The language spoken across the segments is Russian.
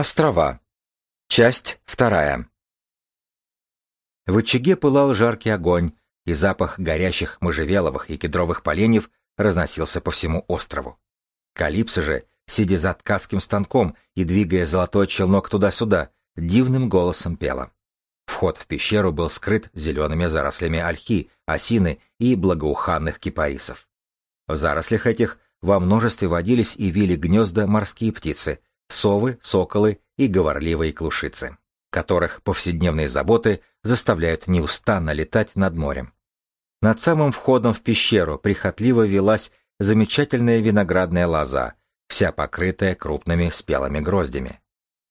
Острова. Часть вторая. В очаге пылал жаркий огонь, и запах горящих можжевеловых и кедровых поленьев разносился по всему острову. Калипсо же, сидя за ткацким станком и двигая золотой челнок туда-сюда, дивным голосом пела. Вход в пещеру был скрыт зелеными зарослями ольхи, осины и благоуханных кипарисов. В зарослях этих во множестве водились и вили гнезда морские птицы, совы, соколы и говорливые клушицы, которых повседневные заботы заставляют неустанно летать над морем. Над самым входом в пещеру прихотливо велась замечательная виноградная лоза, вся покрытая крупными спелыми гроздями.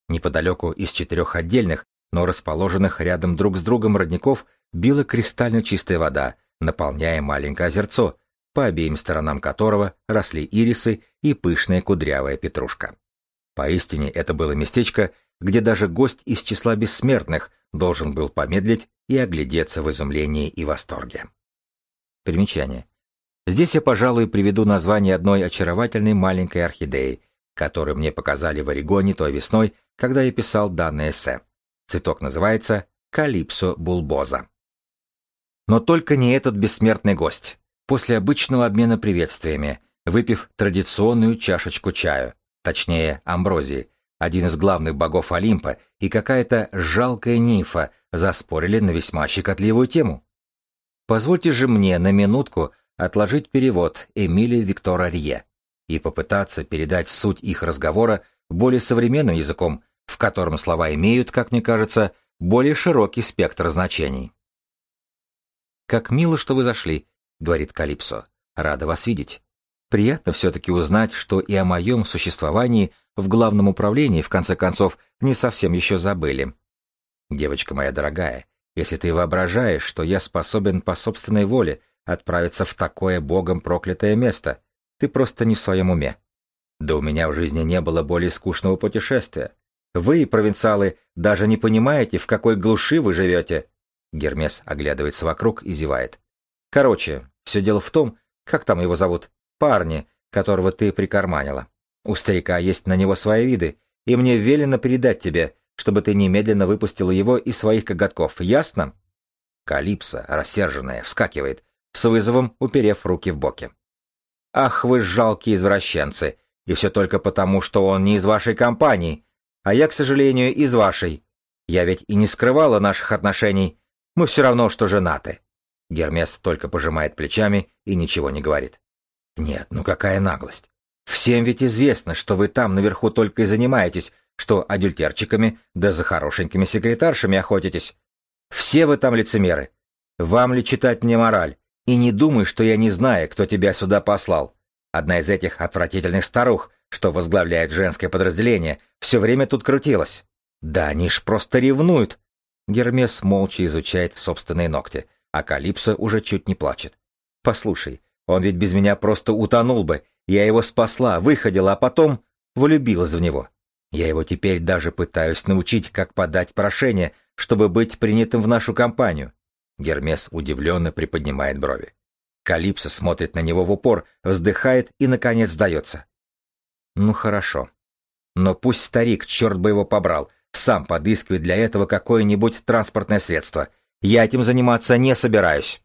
Неподалеку из четырех отдельных, но расположенных рядом друг с другом родников била кристально чистая вода, наполняя маленькое озерцо, по обеим сторонам которого росли ирисы и пышная кудрявая петрушка. Поистине это было местечко, где даже гость из числа бессмертных должен был помедлить и оглядеться в изумлении и восторге. Примечание. Здесь я, пожалуй, приведу название одной очаровательной маленькой орхидеи, которую мне показали в Орегоне той весной, когда я писал данное эссе. Цветок называется Калипсо булбоза. Но только не этот бессмертный гость. После обычного обмена приветствиями, выпив традиционную чашечку чаю, точнее амброзии, один из главных богов Олимпа и какая-то жалкая нимфа заспорили на весьма щекотливую тему. Позвольте же мне на минутку отложить перевод Эмили Виктора Рье и попытаться передать суть их разговора более современным языком, в котором слова имеют, как мне кажется, более широкий спектр значений. «Как мило, что вы зашли», — говорит Калипсо. «Рада вас видеть. Приятно все-таки узнать, что и о моем существовании в главном управлении, в конце концов, не совсем еще забыли. Девочка моя дорогая, если ты воображаешь, что я способен по собственной воле отправиться в такое богом проклятое место, ты просто не в своем уме. Да у меня в жизни не было более скучного путешествия. Вы, провинциалы, даже не понимаете, в какой глуши вы живете. Гермес оглядывается вокруг и зевает. Короче, все дело в том, как там его зовут, парни, которого ты прикарманила. У старика есть на него свои виды, и мне велено передать тебе, чтобы ты немедленно выпустила его из своих коготков, ясно?» Калипсо, рассерженная, вскакивает, с вызовом уперев руки в боки. «Ах вы жалкие извращенцы! И все только потому, что он не из вашей компании, а я, к сожалению, из вашей. Я ведь и не скрывала наших отношений. Мы все равно, что женаты». Гермес только пожимает плечами и ничего не говорит. Нет, ну какая наглость. Всем ведь известно, что вы там наверху только и занимаетесь, что адюльтерчиками да за хорошенькими секретаршами охотитесь. Все вы там лицемеры. Вам ли читать мне мораль? И не думай, что я не знаю, кто тебя сюда послал. Одна из этих отвратительных старух, что возглавляет женское подразделение, все время тут крутилась. Да они ж просто ревнуют. Гермес молча изучает собственные ногти, а Калипсо уже чуть не плачет. Послушай, он ведь без меня просто утонул бы. Я его спасла, выходила, а потом влюбилась в него. Я его теперь даже пытаюсь научить, как подать прошение, чтобы быть принятым в нашу компанию. Гермес удивленно приподнимает брови. Калипсо смотрит на него в упор, вздыхает и, наконец, сдается. Ну хорошо. Но пусть старик, черт бы его побрал, сам подыскивает для этого какое-нибудь транспортное средство. Я этим заниматься не собираюсь.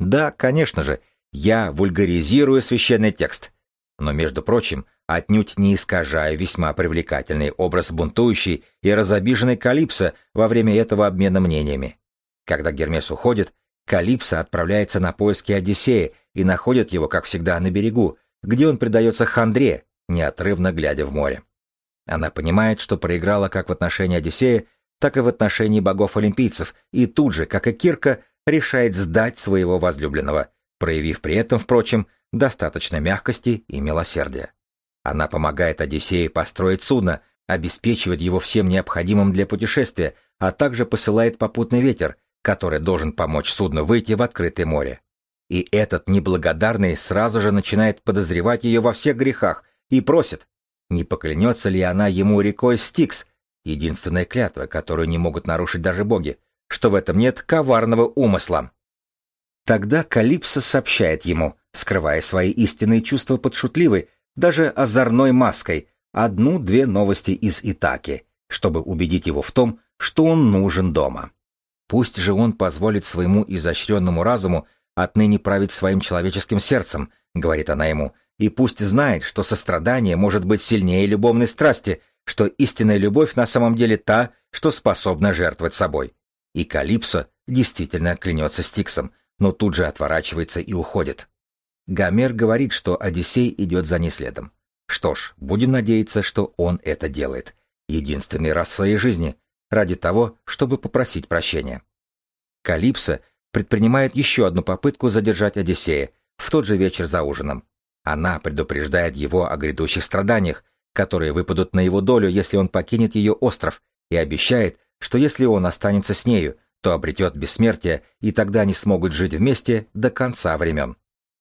Да, конечно же, я вульгаризирую священный текст, но, между прочим, отнюдь не искажаю весьма привлекательный образ бунтующей и разобиженной Калипсо во время этого обмена мнениями. Когда Гермес уходит, Калипсо отправляется на поиски Одиссея и находит его, как всегда, на берегу, где он предается хандре, неотрывно глядя в море. Она понимает, что проиграла как в отношении Одиссея, так и в отношении богов-олимпийцев, и тут же, как и Кирка, решает сдать своего возлюбленного, проявив при этом, впрочем, достаточно мягкости и милосердия. Она помогает Одиссею построить судно, обеспечивает его всем необходимым для путешествия, а также посылает попутный ветер, который должен помочь судну выйти в открытое море. И этот неблагодарный сразу же начинает подозревать ее во всех грехах и просит, не поклянется ли она ему рекой Стикс, единственная клятва, которую не могут нарушить даже боги, что в этом нет коварного умысла. Тогда Калипсо сообщает ему, скрывая свои истинные чувства под шутливой, даже озорной маской, одну-две новости из Итаки, чтобы убедить его в том, что он нужен дома. Пусть же он позволит своему изощренному разуму отныне править своим человеческим сердцем, говорит она ему, и пусть знает, что сострадание может быть сильнее любовной страсти, что истинная любовь на самом деле та, что способна жертвовать собой. И Калипсо действительно клянется Стиксом, но тут же отворачивается и уходит. Гомер говорит, что Одиссей идет за ней следом. Что ж, будем надеяться, что он это делает. Единственный раз в своей жизни, ради того, чтобы попросить прощения. Калипсо предпринимает еще одну попытку задержать Одиссея в тот же вечер за ужином. Она предупреждает его о грядущих страданиях, которые выпадут на его долю, если он покинет ее остров, и обещает, что если он останется с нею, то обретет бессмертие, и тогда они смогут жить вместе до конца времен.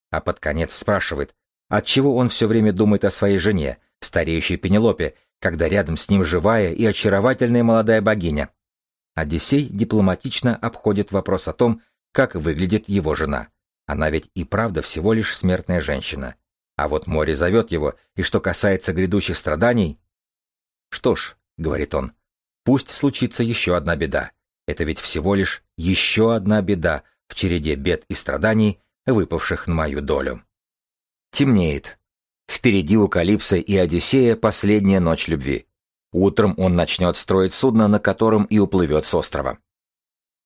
А под конец спрашивает, отчего он все время думает о своей жене, стареющей Пенелопе, когда рядом с ним живая и очаровательная молодая богиня. Одиссей дипломатично обходит вопрос о том, как выглядит его жена. Она ведь и правда всего лишь смертная женщина. А вот море зовет его, и что касается грядущих страданий... Что ж, говорит он, пусть случится еще одна беда. Это ведь всего лишь еще одна беда в череде бед и страданий, выпавших на мою долю. Темнеет. Впереди у Калипса и Одиссея последняя ночь любви. Утром он начнет строить судно, на котором и уплывет с острова.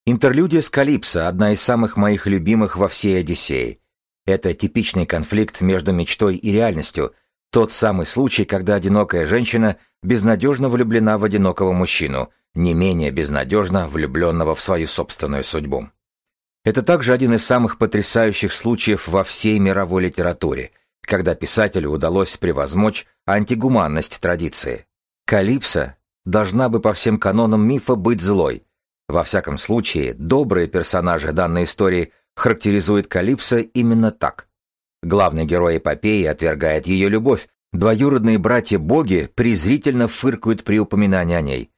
Интерлюдия с Калипсо – одна из самых моих любимых во всей Одиссее. Это типичный конфликт между мечтой и реальностью, тот самый случай, когда одинокая женщина безнадежно влюблена в одинокого мужчину, не менее безнадежно влюбленного в свою собственную судьбу. Это также один из самых потрясающих случаев во всей мировой литературе, когда писателю удалось превозмочь антигуманность традиции. Калипсо должна бы по всем канонам мифа быть злой. Во всяком случае, добрые персонажи данной истории – характеризует Калипсо именно так. Главный герой эпопеи отвергает ее любовь, двоюродные братья-боги презрительно фыркают при упоминании о ней.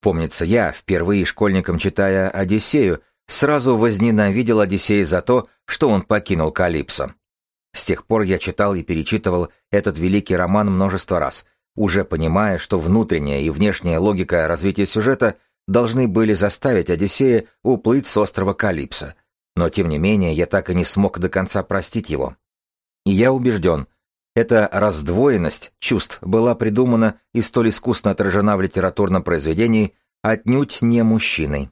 Помнится, я, впервые школьником читая «Одиссею», сразу возненавидел Одиссея за то, что он покинул Калипсо. С тех пор я читал и перечитывал этот великий роман множество раз, уже понимая, что внутренняя и внешняя логика развития сюжета должны были заставить Одиссея уплыть с острова Калипсо, но тем не менее я так и не смог до конца простить его. И я убежден, эта раздвоенность чувств была придумана и столь искусно отражена в литературном произведении отнюдь не мужчиной.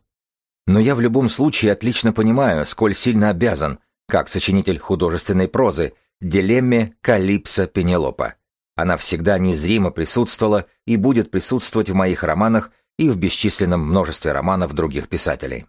Но я в любом случае отлично понимаю, сколь сильно обязан, как сочинитель художественной прозы, дилемме Калипса Пенелопа. Она всегда незримо присутствовала и будет присутствовать в моих романах и в бесчисленном множестве романов других писателей.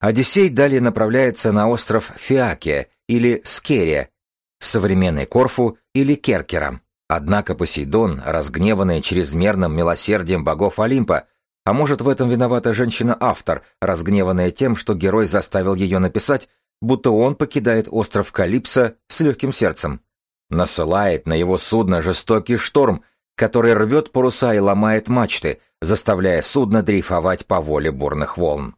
Одиссей далее направляется на остров Фиакия или Скерия, современный Корфу или Керкера. Однако Посейдон, разгневанный чрезмерным милосердием богов Олимпа, а может в этом виновата женщина-автор, разгневанная тем, что герой заставил ее написать, будто он покидает остров Калипсо с легким сердцем. Насылает на его судно жестокий шторм, который рвет паруса и ломает мачты, заставляя судно дрейфовать по воле бурных волн.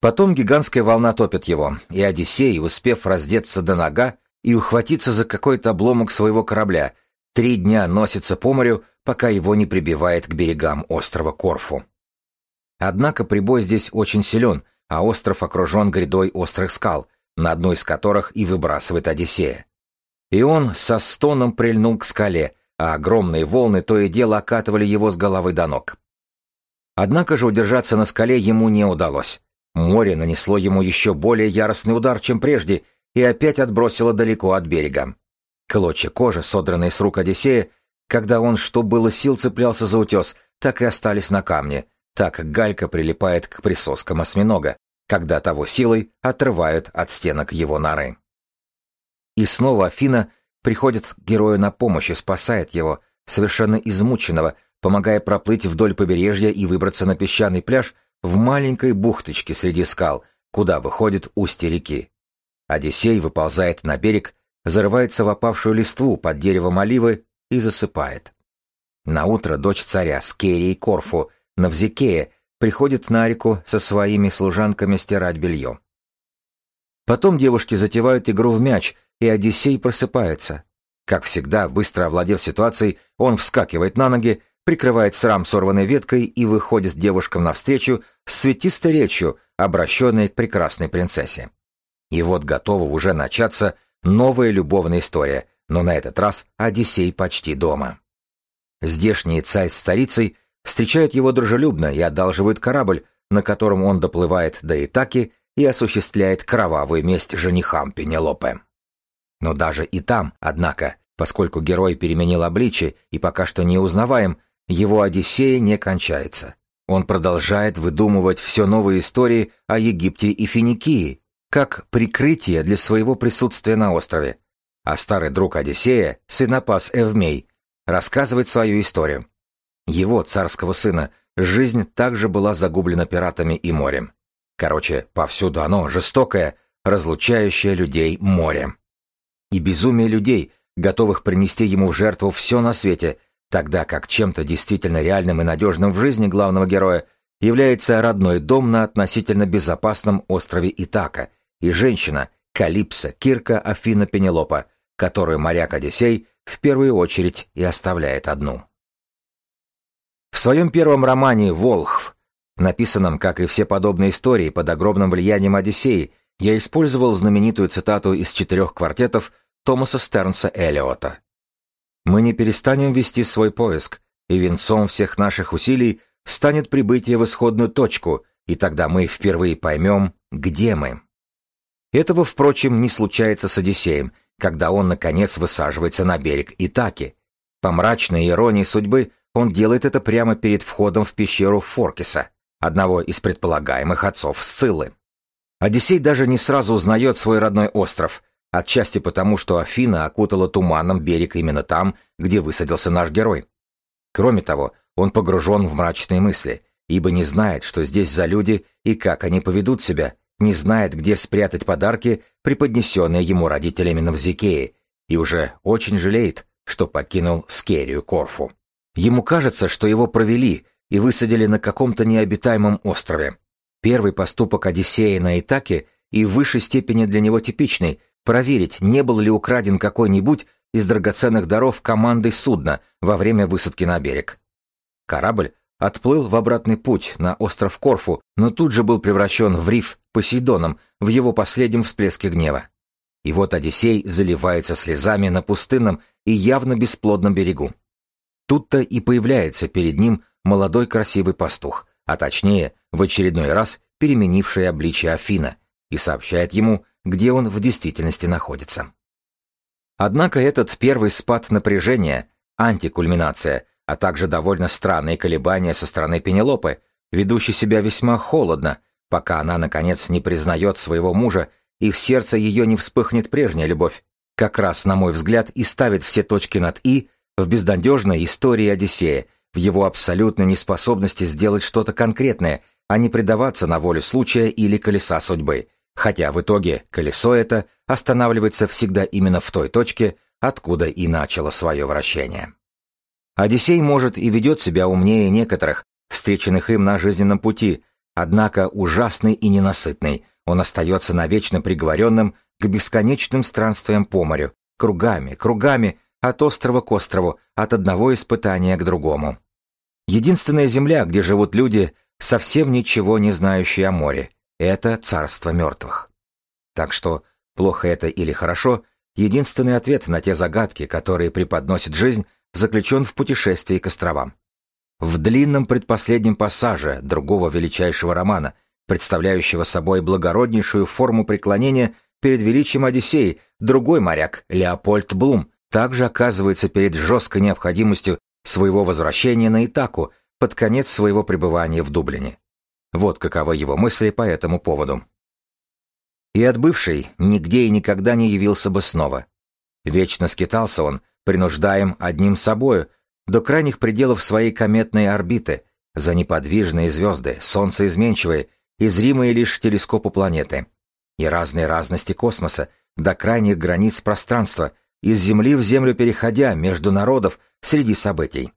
Потом гигантская волна топит его, и Одиссей, успев раздеться до нога и ухватиться за какой-то обломок своего корабля, три дня носится по морю, пока его не прибивает к берегам острова Корфу. Однако прибой здесь очень силен, а остров окружен грядой острых скал, на одну из которых и выбрасывает Одиссея. И он со стоном прильнул к скале, а огромные волны то и дело окатывали его с головы до ног. Однако же удержаться на скале ему не удалось. Море нанесло ему еще более яростный удар, чем прежде, и опять отбросило далеко от берега. Клочья кожи, содранные с рук Одиссея, когда он, что было сил, цеплялся за утес, так и остались на камне. Так галька прилипает к присоскам осьминога, когда того силой отрывают от стенок его норы. И снова Афина приходит к герою на помощь и спасает его, совершенно измученного, помогая проплыть вдоль побережья и выбраться на песчаный пляж, в маленькой бухточке среди скал, куда выходит устье реки. Одиссей выползает на берег, зарывается в опавшую листву под деревом оливы и засыпает. Наутро дочь царя Скерии Корфу, Навзикея, приходит на реку со своими служанками стирать белье. Потом девушки затевают игру в мяч, и Одиссей просыпается. Как всегда, быстро овладев ситуацией, он вскакивает на ноги, прикрывает срам сорванной веткой и выходит девушкам навстречу с светистой речью, обращенной к прекрасной принцессе. И вот готова уже начаться новая любовная история, но на этот раз Одиссей почти дома. Здешний царь с царицей встречают его дружелюбно и одалживают корабль, на котором он доплывает до Итаки и осуществляет кровавую месть женихам Пенелопе. Но даже и там, однако, поскольку герой переменил обличие и пока что не узнаваем, его Одиссея не кончается. Он продолжает выдумывать все новые истории о Египте и Финикии, как прикрытие для своего присутствия на острове. А старый друг Одиссея, свинопас Эвмей, рассказывает свою историю. Его, царского сына, жизнь также была загублена пиратами и морем. Короче, повсюду оно жестокое, разлучающее людей море. И безумие людей, готовых принести ему в жертву все на свете, тогда как чем-то действительно реальным и надежным в жизни главного героя является родной дом на относительно безопасном острове Итака и женщина Калипса, Кирка, Афина, Пенелопа, которую моряк Одиссей в первую очередь и оставляет одну. В своем первом романе «Волхв», написанном, как и все подобные истории, под огромным влиянием Одиссеи, я использовал знаменитую цитату из четырех квартетов Томаса Стернса Эллиота. «Мы не перестанем вести свой поиск, и венцом всех наших усилий станет прибытие в исходную точку, и тогда мы впервые поймем, где мы». Этого, впрочем, не случается с Одиссеем, когда он, наконец, высаживается на берег Итаки. По мрачной иронии судьбы он делает это прямо перед входом в пещеру Форкиса, одного из предполагаемых отцов Сциллы. Одиссей даже не сразу узнает свой родной остров, отчасти потому, что Афина окутала туманом берег именно там, где высадился наш герой. Кроме того, он погружен в мрачные мысли, ибо не знает, что здесь за люди и как они поведут себя, не знает, где спрятать подарки, преподнесенные ему родителями Навзикеи, и уже очень жалеет, что покинул Скерию Корфу. Ему кажется, что его провели и высадили на каком-то необитаемом острове. Первый поступок Одиссея на Итаке и в высшей степени для него типичный – проверить, не был ли украден какой-нибудь из драгоценных даров командой судна во время высадки на берег. Корабль отплыл в обратный путь на остров Корфу, но тут же был превращен в риф Посейдоном в его последнем всплеске гнева. И вот Одиссей заливается слезами на пустынном и явно бесплодном берегу. Тут-то и появляется перед ним молодой красивый пастух, а точнее, в очередной раз переменивший обличие Афина, и сообщает ему, где он в действительности находится. Однако этот первый спад напряжения, антикульминация, а также довольно странные колебания со стороны Пенелопы, ведущей себя весьма холодно, пока она, наконец, не признает своего мужа и в сердце ее не вспыхнет прежняя любовь, как раз, на мой взгляд, и ставит все точки над «и» в безнадежной истории Одиссея, в его абсолютной неспособности сделать что-то конкретное, а не предаваться на волю случая или колеса судьбы, хотя в итоге колесо это останавливается всегда именно в той точке, откуда и начало свое вращение. Одиссей, может, и ведет себя умнее некоторых, встреченных им на жизненном пути, однако ужасный и ненасытный, он остается навечно приговоренным к бесконечным странствиям по морю, кругами, кругами, от острова к острову, от одного испытания к другому. Единственная земля, где живут люди, совсем ничего не знающие о море, это царство мертвых. Так что, плохо это или хорошо, единственный ответ на те загадки, которые преподносит жизнь, заключен в путешествии к островам. В длинном предпоследнем пассаже другого величайшего романа, представляющего собой благороднейшую форму преклонения перед величием Одиссеи, другой моряк, Леопольд Блум, также оказывается перед жесткой необходимостью своего возвращения на Итаку под конец своего пребывания в Дублине. Вот каковы его мысли по этому поводу. И отбывший нигде и никогда не явился бы снова. Вечно скитался он, принуждаем одним собою, до крайних пределов своей кометной орбиты, за неподвижные звезды, солнце изменчивые, и зримые лишь телескопу планеты, и разные разности космоса, до крайних границ пространства, из Земли в Землю переходя между народов среди событий.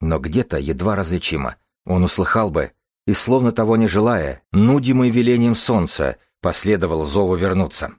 Но где-то едва различимо. Он услыхал бы, и, словно того не желая, нудимый велением солнца, последовал зову вернуться.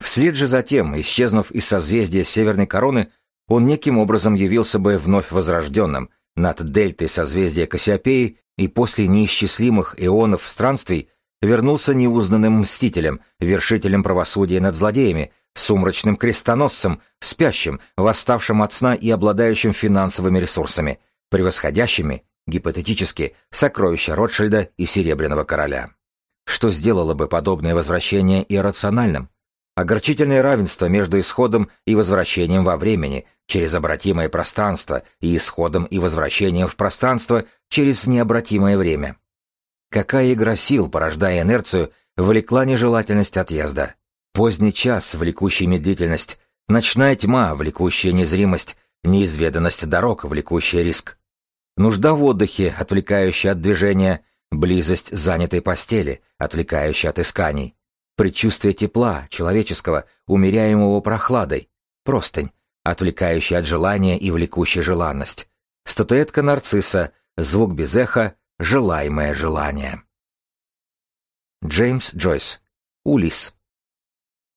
Вслед же затем, исчезнув из созвездия Северной Короны, он неким образом явился бы вновь возрожденным над дельтой созвездия Кассиопеи и после неисчислимых эонов странствий вернулся неузнанным мстителем, вершителем правосудия над злодеями, сумрачным крестоносцем, спящим, восставшим от сна и обладающим финансовыми ресурсами, превосходящими, гипотетически, сокровища Ротшильда и Серебряного Короля. Что сделало бы подобное возвращение иррациональным? Огорчительное равенство между исходом и возвращением во времени, через обратимое пространство, и исходом и возвращением в пространство через необратимое время. Какая игра сил, порождая инерцию, влекла нежелательность отъезда? Поздний час, влекущий медлительность, ночная тьма, влекущая незримость, неизведанность дорог, влекущая риск. Нужда в отдыхе, отвлекающая от движения, близость занятой постели, отвлекающая от исканий, предчувствие тепла, человеческого, умеряемого прохладой, простынь, отвлекающая от желания и влекущая желанность, статуэтка нарцисса, звук без эха, желаемое желание. Джеймс Джойс. Улис.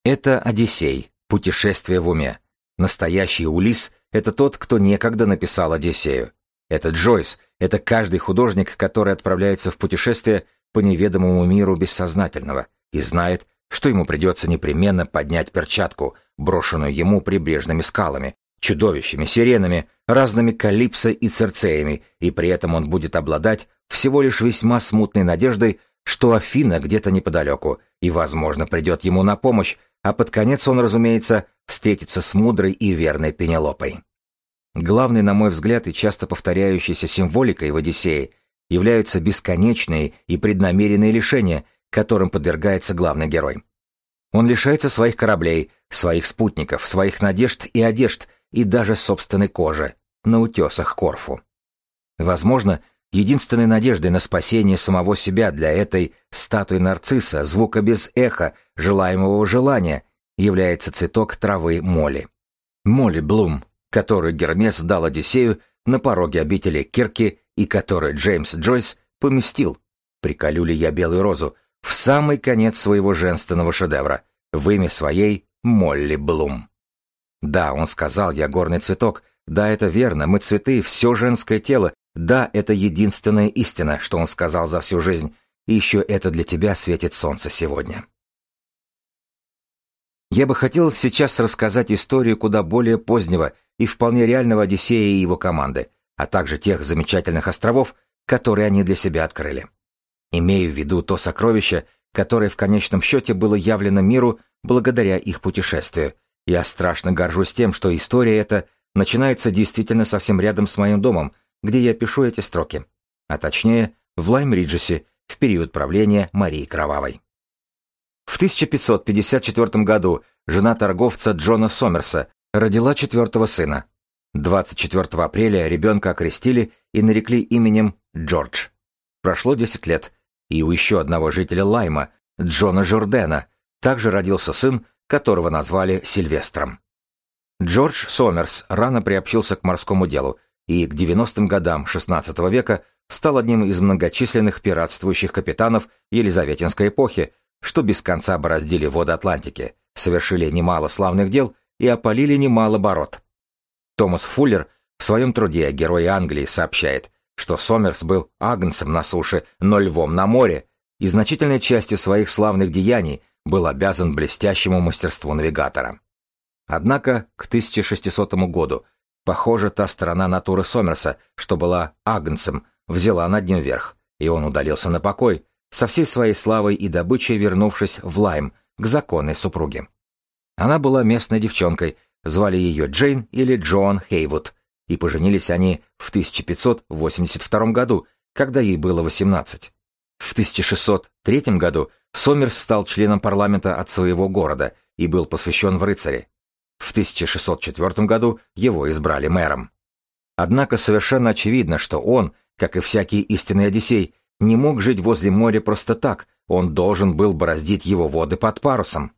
Это Одиссей, путешествие в уме. Настоящий Улис — это тот, кто некогда написал Одиссею. Это Джойс, это каждый художник, который отправляется в путешествие по неведомому миру бессознательного и знает, что ему придется непременно поднять перчатку, брошенную ему прибрежными скалами, чудовищами, сиренами, разными калипсо и церцеями, и при этом он будет обладать всего лишь весьма смутной надеждой, что Афина где-то неподалеку, и, возможно, придет ему на помощь, а под конец он, разумеется, встретится с мудрой и верной Пенелопой. Главной, на мой взгляд, и часто повторяющейся символикой в Одиссее являются бесконечные и преднамеренные лишения, которым подвергается главный герой. Он лишается своих кораблей, своих спутников, своих надежд и одежд, и даже собственной кожи на утесах Корфу. Возможно, единственной надеждой на спасение самого себя для этой статуи нарцисса, звука без эха, желаемого желания, является цветок травы моли. Моли Блум, которую Гермес дал Одиссею на пороге обители Кирки и которую Джеймс Джойс поместил, приколю ли я белую розу, в самый конец своего женственного шедевра, в имя своей Молли Блум. Да, он сказал, я горный цветок, да, это верно, мы цветы, все женское тело, да, это единственная истина, что он сказал за всю жизнь, и еще это для тебя светит солнце сегодня. Я бы хотел сейчас рассказать историю куда более позднего и вполне реального Одиссея и его команды, а также тех замечательных островов, которые они для себя открыли. Имею в виду то сокровище, которое в конечном счете было явлено миру благодаря их путешествию. Я страшно горжусь тем, что история эта начинается действительно совсем рядом с моим домом, где я пишу эти строки, а точнее в Лайм-Риджесе в период правления Марии Кровавой. В 1554 году жена торговца Джона Сомерса родила четвертого сына. 24 апреля ребенка окрестили и нарекли именем Джордж. Прошло 10 лет, и у еще одного жителя Лайма, Джона Жордена, также родился сын, которого назвали Сильвестром. Джордж Сомерс рано приобщился к морскому делу и к 90-м годам XVI века стал одним из многочисленных пиратствующих капитанов Елизаветинской эпохи, что без конца бороздили воды Атлантики, совершили немало славных дел и опалили немало бород. Томас Фуллер в своем труде «Герои Англии» сообщает, что Сомерс был агнцем на суше, но львом на море, и значительной частью своих славных деяний был обязан блестящему мастерству навигатора. Однако к 1600 году, похоже, та сторона натуры Сомерса, что была агнцем, взяла над ним верх, и он удалился на покой, со всей своей славой и добычей вернувшись в Лайм к законной супруге. Она была местной девчонкой, звали ее Джейн или Джоан Хейвуд, и поженились они в 1582 году, когда ей было 18. В 1603 году Сомерс стал членом парламента от своего города и был посвящен в рыцари. В 1604 году его избрали мэром. Однако совершенно очевидно, что он, как и всякий истинный Одиссей, не мог жить возле моря просто так, он должен был бороздить его воды под парусом.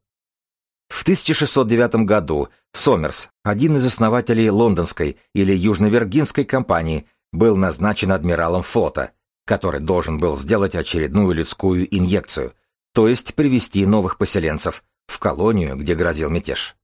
В 1609 году Сомерс, один из основателей лондонской или южно-виргинской компании, был назначен адмиралом флота, который должен был сделать очередную людскую инъекцию, то есть привести новых поселенцев, в колонию, где грозил мятеж.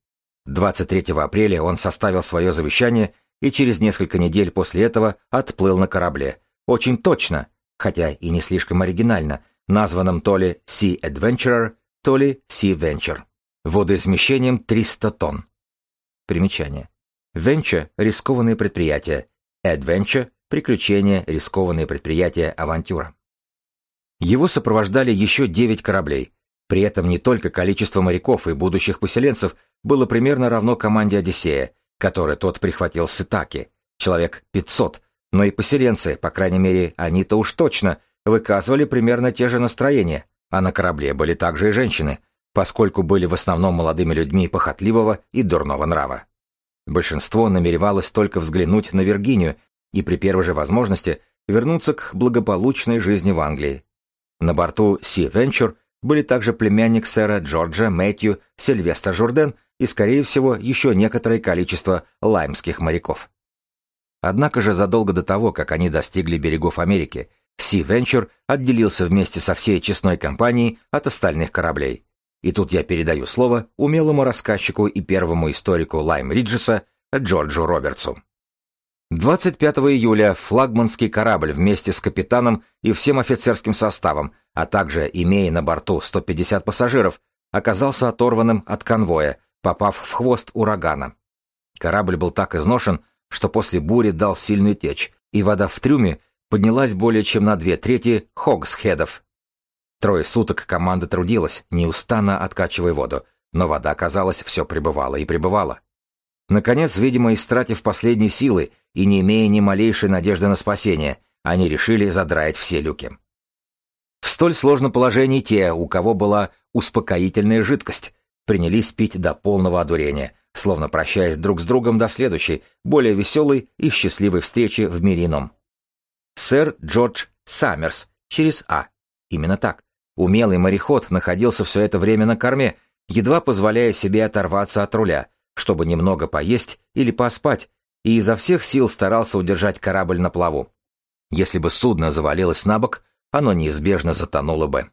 23 апреля он составил свое завещание и через несколько недель после этого отплыл на корабле. Очень точно, хотя и не слишком оригинально, названном то ли Sea Adventurer, то ли Sea Venture. Водоизмещением 300 тонн. Примечание. Venture – рискованные предприятия. Adventure – приключения, рискованные предприятия, авантюра. Его сопровождали еще 9 кораблей. При этом не только количество моряков и будущих поселенцев было примерно равно команде Одиссея, который тот прихватил с Итаки, человек 500, но и поселенцы, по крайней мере, они-то уж точно, выказывали примерно те же настроения, а на корабле были также и женщины – поскольку были в основном молодыми людьми похотливого и дурного нрава. Большинство намеревалось только взглянуть на Виргинию и при первой же возможности вернуться к благополучной жизни в Англии. На борту Sea Venture были также племянник сэра Джорджа, Мэтью, Сильвестр Журден и, скорее всего, еще некоторое количество лаймских моряков. Однако же задолго до того, как они достигли берегов Америки, Sea Venture отделился вместе со всей честной компанией от остальных кораблей. И тут я передаю слово умелому рассказчику и первому историку Лайм Риджеса Джорджу Робертсу. 25 июля флагманский корабль вместе с капитаном и всем офицерским составом, а также имея на борту 150 пассажиров, оказался оторванным от конвоя, попав в хвост урагана. Корабль был так изношен, что после бури дал сильную течь, и вода в трюме поднялась более чем на две трети хогсхедов, Трое суток команда трудилась, неустанно откачивая воду, но вода, казалось, все пребывала и пребывала. Наконец, видимо, истратив последние силы и не имея ни малейшей надежды на спасение, они решили задраить все люки. В столь сложном положении те, у кого была успокоительная жидкость, принялись пить до полного одурения, словно прощаясь друг с другом до следующей, более веселой и счастливой встречи в мире ином. Сэр Джордж Саммерс через А. Именно так. Умелый мореход находился все это время на корме, едва позволяя себе оторваться от руля, чтобы немного поесть или поспать, и изо всех сил старался удержать корабль на плаву. Если бы судно завалилось на бок, оно неизбежно затонуло бы.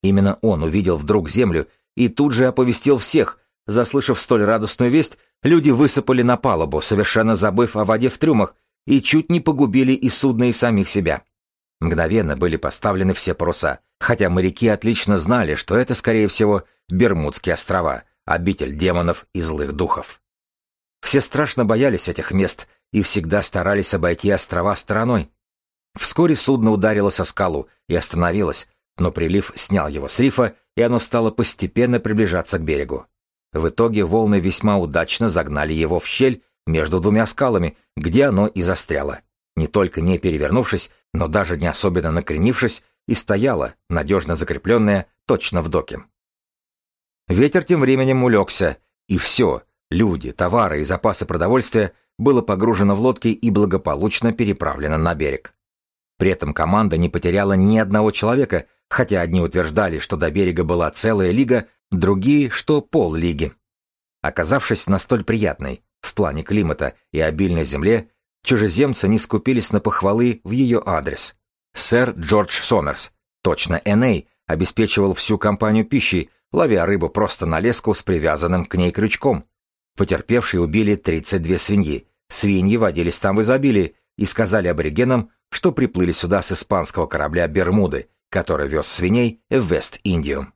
Именно он увидел вдруг землю и тут же оповестил всех. Заслышав столь радостную весть, люди высыпали на палубу, совершенно забыв о воде в трюмах, и чуть не погубили и судно, и самих себя. Мгновенно были поставлены все паруса, хотя моряки отлично знали, что это, скорее всего, Бермудские острова, обитель демонов и злых духов. Все страшно боялись этих мест и всегда старались обойти острова стороной. Вскоре судно ударило со скалу и остановилось, но прилив снял его с рифа, и оно стало постепенно приближаться к берегу. В итоге волны весьма удачно загнали его в щель между двумя скалами, где оно и застряло не только не перевернувшись, но даже не особенно накренившись, и стояла, надежно закрепленная, точно в доке. Ветер тем временем улегся, и все, люди, товары и запасы продовольствия было погружено в лодки и благополучно переправлено на берег. При этом команда не потеряла ни одного человека, хотя одни утверждали, что до берега была целая лига, другие, что пол лиги. Оказавшись на столь приятной, в плане климата и обильной земле, Чужеземцы не скупились на похвалы в ее адрес. Сэр Джордж Сомерс, точно Эней, обеспечивал всю компанию пищей, ловя рыбу просто на леску с привязанным к ней крючком. Потерпевшие убили 32 свиньи, свиньи водились там в изобилии и сказали аборигенам, что приплыли сюда с испанского корабля «Бермуды», который вез свиней в Вест-Индию.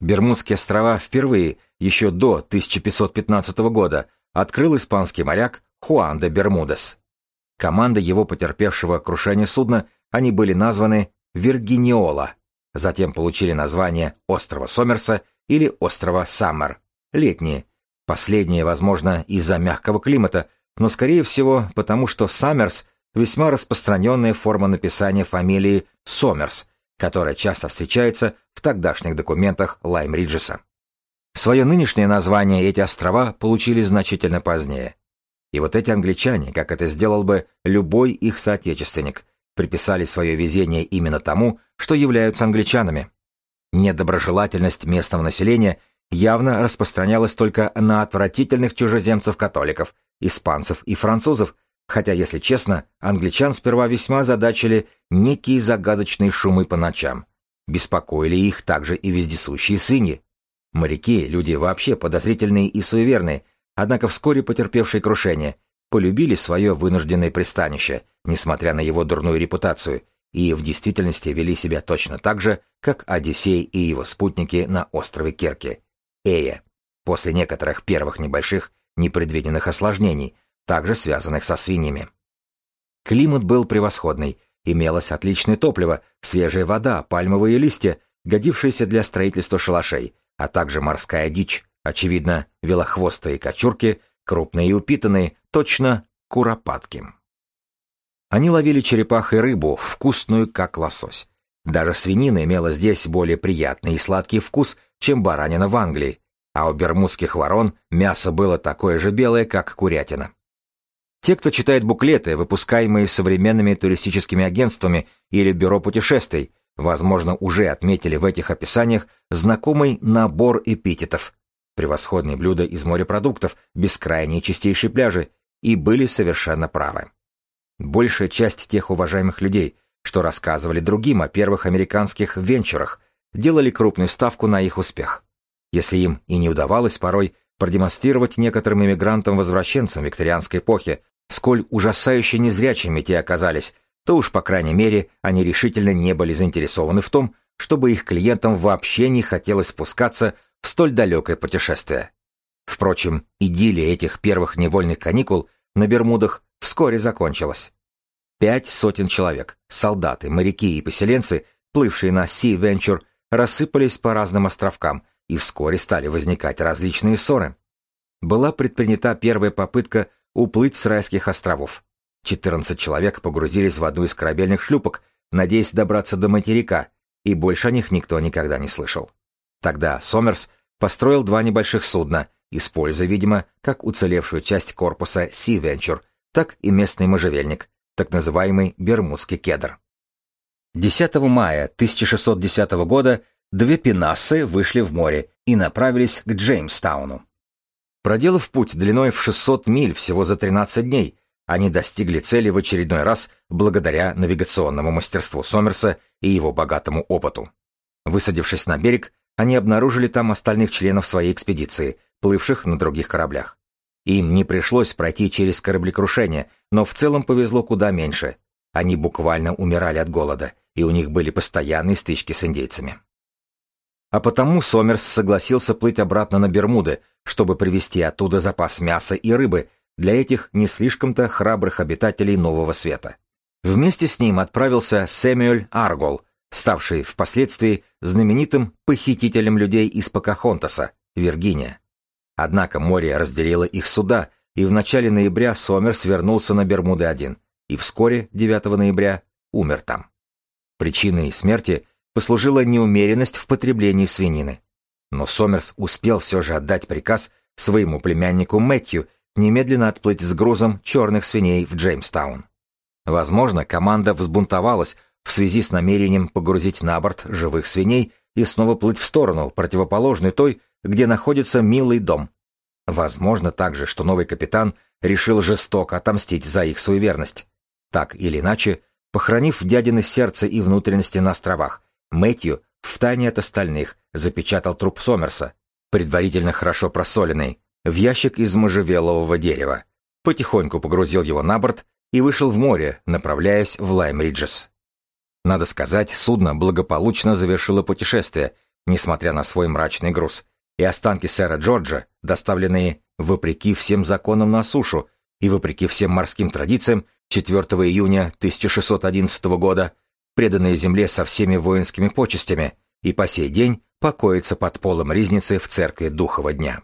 Бермудские острова впервые, еще до 1515 года, открыл испанский моряк Хуан де Бермудес. Команда его потерпевшего крушение судна, они были названы Виргиниола, затем получили название острова Сомерса или острова Саммер, летние. Последнее, возможно, из-за мягкого климата, но, скорее всего, потому что Саммерс – весьма распространенная форма написания фамилии Сомерс, которая часто встречается в тогдашних документах Лайм-Риджеса. Свое нынешнее название эти острова получили значительно позднее. И вот эти англичане, как это сделал бы любой их соотечественник, приписали свое везение именно тому, что являются англичанами. Недоброжелательность местного населения явно распространялась только на отвратительных чужеземцев-католиков, испанцев и французов, хотя, если честно, англичан сперва весьма задачили некие загадочные шумы по ночам. Беспокоили их также и вездесущие свиньи. Моряки — люди вообще подозрительные и суеверные, однако вскоре потерпевшие крушение, полюбили свое вынужденное пристанище, несмотря на его дурную репутацию, и в действительности вели себя точно так же, как Одиссей и его спутники на острове Керки. Эя, после некоторых первых небольших непредвиденных осложнений, также связанных со свиньями. Климат был превосходный, имелось отличное топливо, свежая вода, пальмовые листья, годившиеся для строительства шалашей, а также морская дичь, очевидно, велохвостые кочурки, крупные и упитанные, точно куропатки. Они ловили черепах и рыбу, вкусную, как лосось. Даже свинина имела здесь более приятный и сладкий вкус, чем баранина в Англии, а у бермудских ворон мясо было такое же белое, как курятина. Те, кто читает буклеты, выпускаемые современными туристическими агентствами или бюро путешествий, возможно, уже отметили в этих описаниях знакомый набор эпитетов. Превосходные блюда из морепродуктов, бескрайние чистейшие пляжи, и были совершенно правы. Большая часть тех уважаемых людей, что рассказывали другим о первых американских венчурах, делали крупную ставку на их успех. Если им и не удавалось порой продемонстрировать некоторым иммигрантам-возвращенцам викторианской эпохи, сколь ужасающе незрячими те оказались, то уж, по крайней мере, они решительно не были заинтересованы в том, чтобы их клиентам вообще не хотелось спускаться в столь далекое путешествие. Впрочем, идиллия этих первых невольных каникул на Бермудах вскоре закончилась. Пять сотен человек, солдаты, моряки и поселенцы, плывшие на Sea Venture, рассыпались по разным островкам, и вскоре стали возникать различные ссоры. Была предпринята первая попытка уплыть с райских островов. 14 человек погрузились в одну из корабельных шлюпок, надеясь добраться до материка, и больше о них никто никогда не слышал. Тогда Сомерс построил два небольших судна, используя, видимо, как уцелевшую часть корпуса Sea Venture, так и местный можжевельник, так называемый Бермудский кедр. 10 мая 1610 года две пенасы вышли в море и направились к Джеймстауну. Проделав путь длиной в 600 миль всего за 13 дней, они достигли цели в очередной раз благодаря навигационному мастерству Сомерса и его богатому опыту. Высадившись на берег, они обнаружили там остальных членов своей экспедиции, плывших на других кораблях. Им не пришлось пройти через кораблекрушение, но в целом повезло куда меньше. Они буквально умирали от голода, и у них были постоянные стычки с индейцами. А потому Сомерс согласился плыть обратно на Бермуды, чтобы привезти оттуда запас мяса и рыбы для этих не слишком-то храбрых обитателей Нового Света. Вместе с ним отправился Сэмюэль Аргол, ставший впоследствии знаменитым похитителем людей из Покахонтаса, Виргиния. Однако море разделило их суда, и в начале ноября Сомерс вернулся на Бермуды-1, и вскоре, 9 ноября, умер там. Причиной смерти послужила неумеренность в потреблении свинины. Но Сомерс успел все же отдать приказ своему племяннику Мэтью немедленно отплыть с грузом черных свиней в Джеймстаун. Возможно, команда взбунтовалась в связи с намерением погрузить на борт живых свиней и снова плыть в сторону, противоположной той, где находится милый дом. Возможно также, что новый капитан решил жестоко отомстить за их суеверность. Так или иначе, похоронив дядины сердце и внутренности на островах, Мэтью втайне от остальных запечатал труп Сомерса, предварительно хорошо просоленный, в ящик из можжевелового дерева, потихоньку погрузил его на борт и вышел в море, направляясь в Лайм-Риджес. Надо сказать, судно благополучно завершило путешествие, несмотря на свой мрачный груз, и останки сэра Джорджа, доставленные вопреки всем законам на сушу и вопреки всем морским традициям 4 июня 1611 года, преданные земле со всеми воинскими почестями, и по сей день покоится под полом ризницы в церкви Духова дня.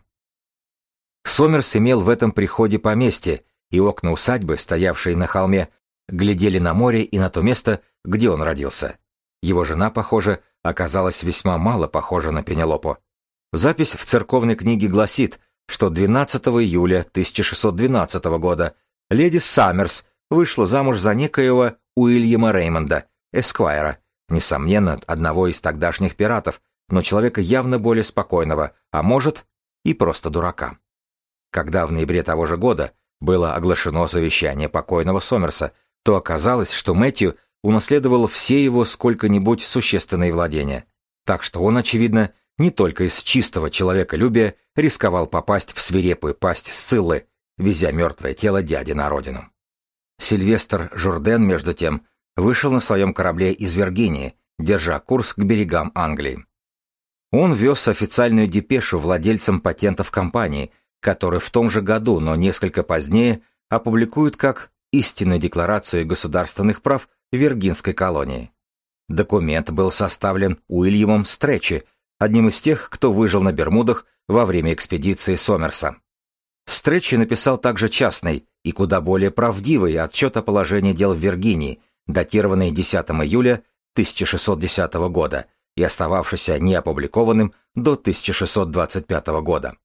Сомерс имел в этом приходе поместье, и окна усадьбы, стоявшие на холме, глядели на море и на то место, где он родился. Его жена, похоже, оказалась весьма мало похожа на Пенелопу. Запись в церковной книге гласит, что 12 июля 1612 года леди Саммерс вышла замуж за некоего Уильяма Реймонда, эсквайра, несомненно, одного из тогдашних пиратов, но человека явно более спокойного, а может, и просто дурака. Когда в ноябре того же года было оглашено завещание покойного Сомерса, то оказалось, что Мэтью унаследовал все его сколько-нибудь существенные владения, так что он, очевидно, не только из чистого человеколюбия рисковал попасть в свирепую пасть Сциллы, везя мертвое тело дяди на родину. Сильвестр Журден, между тем, вышел на своем корабле из Виргинии, держа курс к берегам Англии. Он вез официальную депешу владельцам патентов компании, которые в том же году, но несколько позднее, опубликуют как истинную декларацию государственных прав Виргинской колонии. Документ был составлен Уильямом Стречи, одним из тех, кто выжил на Бермудах во время экспедиции Сомерса. Стречи написал также частный и куда более правдивый отчет о положении дел в Виргинии, датированный 10 июля 1610 года и остававшийся неопубликованным до 1625 года.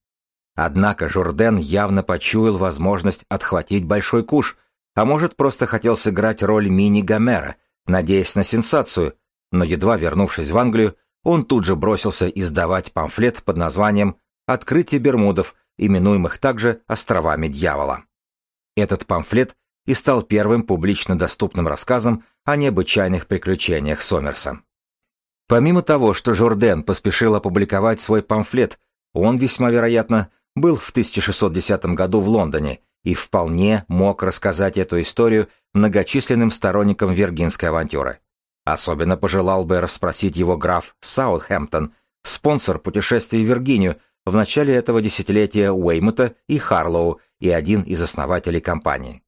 Однако Журден явно почуял возможность отхватить большой куш, а может просто хотел сыграть роль мини-Гомера, надеясь на сенсацию, но едва вернувшись в Англию, он тут же бросился издавать памфлет под названием «Открытие Бермудов», именуемых также «Островами дьявола». Этот памфлет и стал первым публично доступным рассказом о необычайных приключениях Сомерса. Помимо того, что Жорден поспешил опубликовать свой памфлет, он, весьма вероятно, был в 1610 году в Лондоне и вполне мог рассказать эту историю многочисленным сторонникам виргинской авантюры. Особенно пожелал бы расспросить его граф Саутхэмптон, спонсор путешествий в Виргинию в начале этого десятилетия Уэймута и Харлоу и один из основателей компании.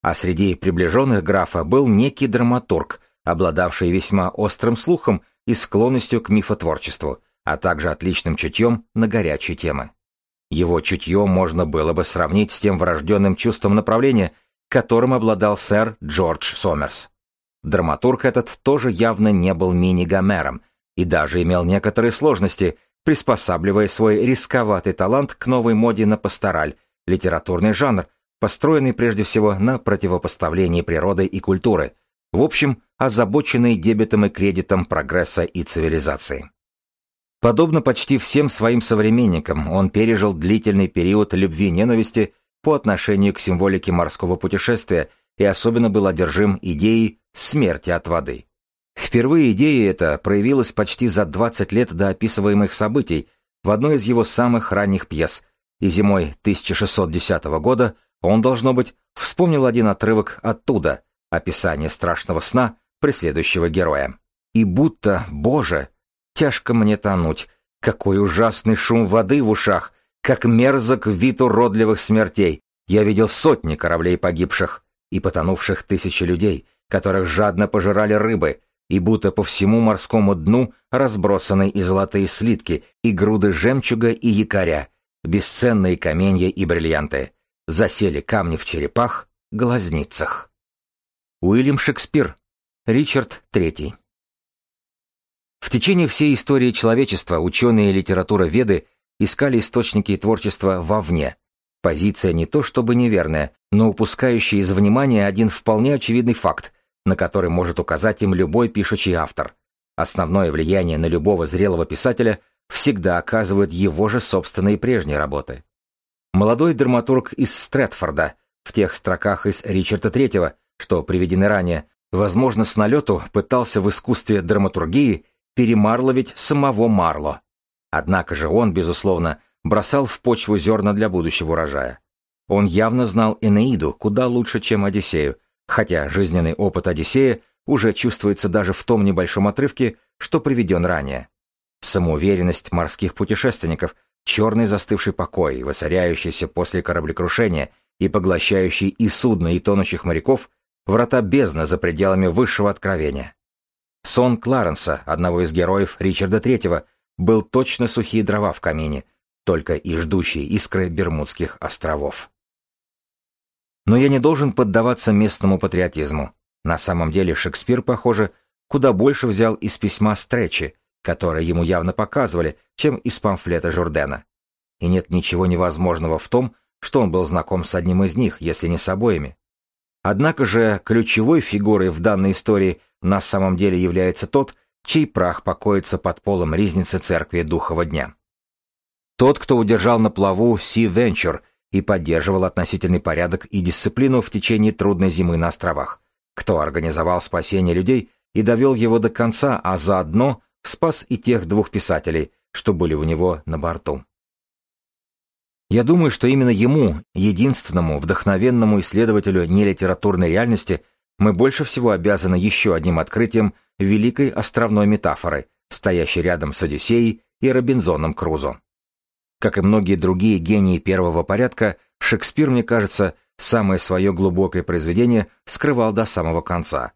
А среди приближенных графа был некий драматург, обладавший весьма острым слухом и склонностью к мифотворчеству, а также отличным чутьем на горячие темы. Его чутье можно было бы сравнить с тем врожденным чувством направления, которым обладал сэр Джордж Сомерс. Драматург этот тоже явно не был мини-гомером и даже имел некоторые сложности, приспосабливая свой рисковатый талант к новой моде на пастораль, литературный жанр, построенный прежде всего на противопоставлении природы и культуры, в общем, озабоченный дебетом и кредитом прогресса и цивилизации. Подобно почти всем своим современникам, он пережил длительный период любви-ненависти по отношению к символике морского путешествия и особенно был одержим идеей смерти от воды. Впервые идея эта проявилась почти за 20 лет до описываемых событий в одной из его самых ранних пьес, и зимой 1610 года он, должно быть, вспомнил один отрывок оттуда, описание страшного сна, преследующего героя. И будто, боже, тяжко мне тонуть, какой ужасный шум воды в ушах, как мерзок вид уродливых смертей. Я видел сотни кораблей погибших и потонувших тысячи людей, которых жадно пожирали рыбы, и будто по всему морскому дну разбросаны и золотые слитки, и груды жемчуга и якоря, бесценные каменья и бриллианты. Засели камни в черепах, глазницах. Уильям Шекспир, Ричард III. В течение всей истории человечества ученые и литература-веды искали источники творчества вовне. Позиция не то чтобы неверная, но упускающая из внимания один вполне очевидный факт, на который может указать им любой пишущий автор. Основное влияние на любого зрелого писателя всегда оказывают его же собственные прежние работы. Молодой драматург из Стрэдфорда в тех строках из Ричарда III что приведены ранее, возможно, с налету пытался в искусстве драматургии перемарловить самого Марло. Однако же он, безусловно, бросал в почву зерна для будущего урожая. Он явно знал Энеиду куда лучше, чем Одиссею, хотя жизненный опыт Одиссея уже чувствуется даже в том небольшом отрывке, что приведен ранее. Самоуверенность морских путешественников, черный застывший покой, воцаряющийся после кораблекрушения и поглощающий и судно, и тонущих моряков, врата бездны за пределами высшего откровения. Сон Кларенса, одного из героев Ричарда III, был точно сухие дрова в камине, только и ждущие искры Бермудских островов. Но я не должен поддаваться местному патриотизму. На самом деле Шекспир, похоже, куда больше взял из письма Стречи, которое ему явно показывали, чем из памфлета Журдена. И нет ничего невозможного в том, что он был знаком с одним из них, если не с обоими. Однако же ключевой фигурой в данной истории на самом деле является тот, чей прах покоится под полом ризницы церкви Духова Дня. Тот, кто удержал на плаву Sea Venture и поддерживал относительный порядок и дисциплину в течение трудной зимы на островах, кто организовал спасение людей и довел его до конца, а заодно спас и тех двух писателей, что были у него на борту. Я думаю, что именно ему, единственному вдохновенному исследователю нелитературной реальности, мы больше всего обязаны еще одним открытием великой островной метафоры, стоящей рядом с Одиссеей и Робинзоном Крузо. Как и многие другие гении первого порядка, Шекспир, мне кажется, самое свое глубокое произведение скрывал до самого конца.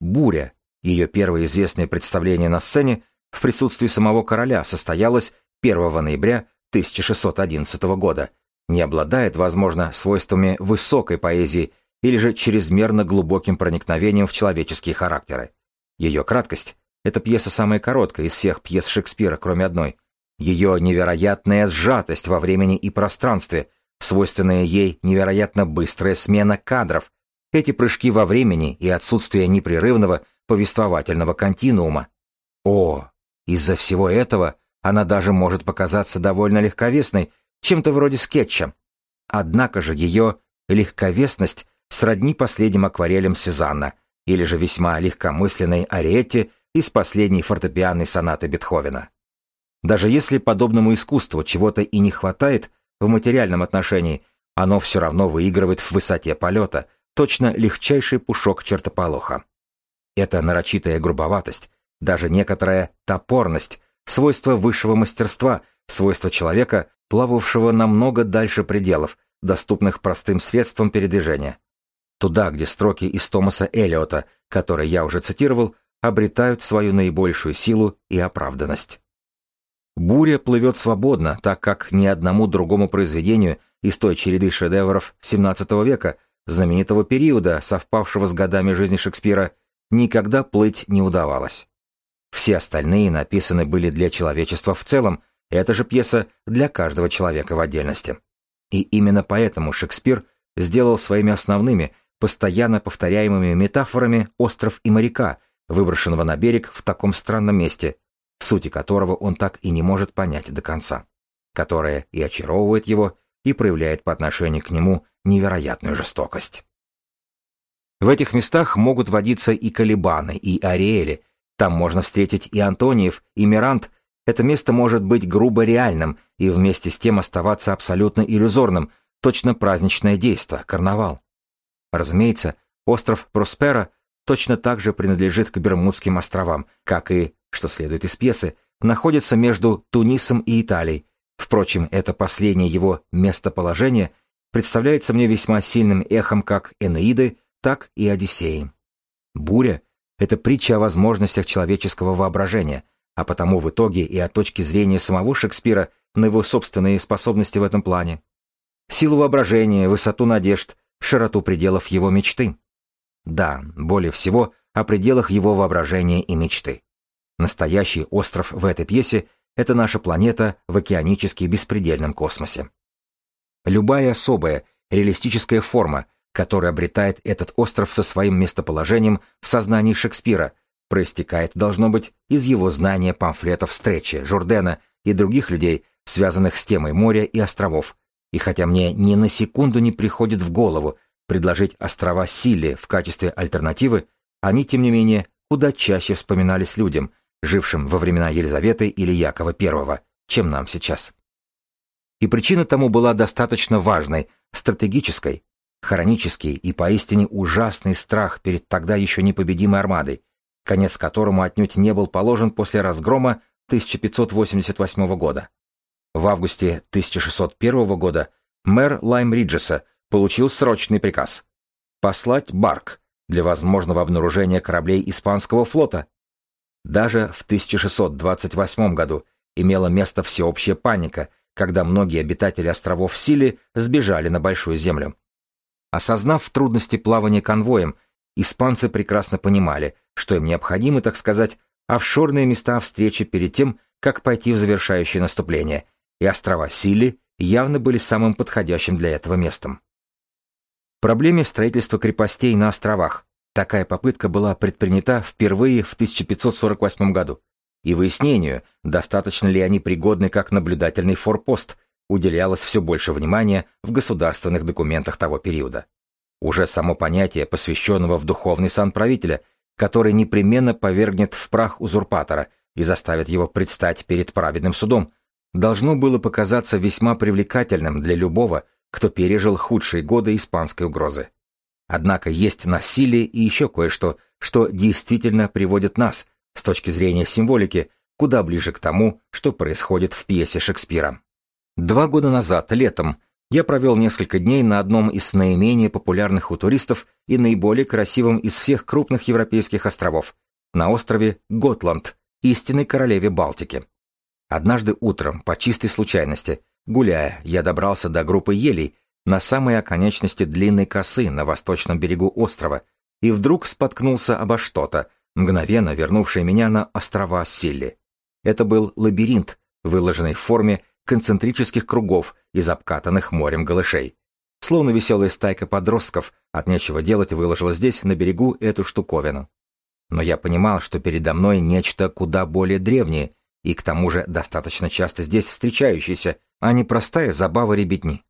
«Буря», ее первое известное представление на сцене, в присутствии самого короля состоялось 1 ноября 1611 года, не обладает, возможно, свойствами высокой поэзии или же чрезмерно глубоким проникновением в человеческие характеры. Ее краткость — это пьеса самая короткая из всех пьес Шекспира, кроме одной. Ее невероятная сжатость во времени и пространстве, свойственная ей невероятно быстрая смена кадров, эти прыжки во времени и отсутствие непрерывного повествовательного континуума. О, из-за всего этого она даже может показаться довольно легковесной, чем-то вроде скетча. Однако же ее легковесность сродни последним акварелям Сезанна или же весьма легкомысленной Ариетте из последней фортепианной сонаты Бетховена. Даже если подобному искусству чего-то и не хватает в материальном отношении, оно все равно выигрывает в высоте полета, точно легчайший пушок чертополоха. Это нарочитая грубоватость, даже некоторая топорность, свойство высшего мастерства, свойство человека, плававшего намного дальше пределов, доступных простым средствам передвижения. Туда, где строки из Томаса Эллиота, которые я уже цитировал, обретают свою наибольшую силу и оправданность. Буря плывет свободно, так как ни одному другому произведению из той череды шедевров XVII века, знаменитого периода, совпавшего с годами жизни Шекспира, никогда плыть не удавалось. Все остальные написаны были для человечества в целом, эта же пьеса для каждого человека в отдельности. И именно поэтому Шекспир сделал своими основными, постоянно повторяемыми метафорами остров и моряка, выброшенного на берег в таком странном месте, сути которого он так и не может понять до конца, которое и очаровывает его, и проявляет по отношению к нему невероятную жестокость. В этих местах могут водиться и Калибаны, и Ариэли, там можно встретить и Антониев, и Мирант. Это место может быть грубо реальным и вместе с тем оставаться абсолютно иллюзорным, точно праздничное действо, карнавал. Разумеется, остров Проспера точно так же принадлежит к Бермудским островам, как и, что следует из пьесы, находится между Тунисом и Италией. Впрочем, это последнее его местоположение представляется мне весьма сильным эхом как Энеиды, так и Одиссеи. Буря это притча о возможностях человеческого воображения, а потому в итоге и от точки зрения самого Шекспира на его собственные способности в этом плане. Силу воображения, высоту надежд, широту пределов его мечты. Да, более всего о пределах его воображения и мечты. Настоящий остров в этой пьесе — это наша планета в океанически беспредельном космосе. Любая особая, реалистическая форма, который обретает этот остров со своим местоположением в сознании Шекспира, проистекает, должно быть, из его знания памфлетов встречи, Журдена и других людей, связанных с темой моря и островов. И хотя мне ни на секунду не приходит в голову предложить острова Силли в качестве альтернативы, они, тем не менее, куда чаще вспоминались людям, жившим во времена Елизаветы или Якова I, чем нам сейчас. И причина тому была достаточно важной, стратегической, Хронический и поистине ужасный страх перед тогда еще непобедимой армадой, конец которому отнюдь не был положен после разгрома 1588 года. В августе 1601 года мэр Лайм-Риджеса получил срочный приказ послать барк для возможного обнаружения кораблей испанского флота. Даже в 1628 году имела место всеобщая паника, когда многие обитатели островов Сили сбежали на Большую Землю. Осознав трудности плавания конвоем, испанцы прекрасно понимали, что им необходимы, так сказать, офшорные места встречи перед тем, как пойти в завершающее наступление, и острова Сили явно были самым подходящим для этого местом. Проблеме строительства крепостей на островах такая попытка была предпринята впервые в 1548 году, и выяснению, достаточно ли они пригодны как наблюдательный форпост – уделялось все больше внимания в государственных документах того периода. Уже само понятие, посвященного в духовный сан правителя, который непременно повергнет в прах узурпатора, и заставят его предстать перед праведным судом, должно было показаться весьма привлекательным для любого, кто пережил худшие годы испанской угрозы. Однако есть насилие и еще кое-что, что действительно приводит нас, с точки зрения символики, куда ближе к тому, что происходит в пьесе Шекспира. Два года назад, летом, я провел несколько дней на одном из наименее популярных у туристов и наиболее красивом из всех крупных европейских островов, на острове Готланд, истинной королеве Балтики. Однажды утром, по чистой случайности, гуляя, я добрался до группы елей на самой оконечности длинной косы на восточном берегу острова и вдруг споткнулся обо что-то, мгновенно вернувшее меня на острова Силли. Это был лабиринт, выложенный в форме концентрических кругов из обкатанных морем голышей. Словно веселая стайка подростков от нечего делать выложила здесь, на берегу, эту штуковину. Но я понимал, что передо мной нечто куда более древнее и к тому же достаточно часто здесь встречающееся, а не простая забава ребятни.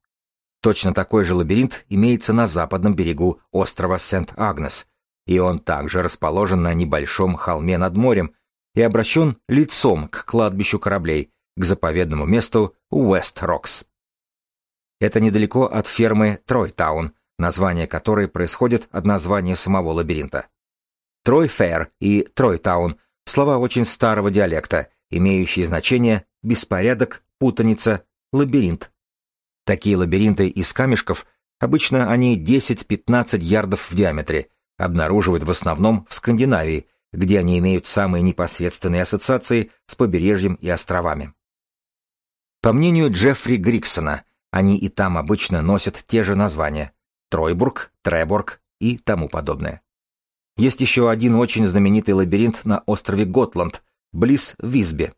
Точно такой же лабиринт имеется на западном берегу острова Сент-Агнес, и он также расположен на небольшом холме над морем и обращен лицом к кладбищу кораблей, к заповедному месту Уэст-Рокс. Это недалеко от фермы Тройтаун, название которой происходит от названия самого лабиринта. Тройфер и Тройтаун – слова очень старого диалекта, имеющие значение беспорядок, путаница, лабиринт. Такие лабиринты из камешков, обычно они 10-15 ярдов в диаметре, обнаруживают в основном в Скандинавии, где они имеют самые непосредственные ассоциации с побережьем и островами. По мнению Джеффри Гриксона, они и там обычно носят те же названия – Тройбург, Треборг и тому подобное. Есть еще один очень знаменитый лабиринт на острове Готланд, близ Висбе.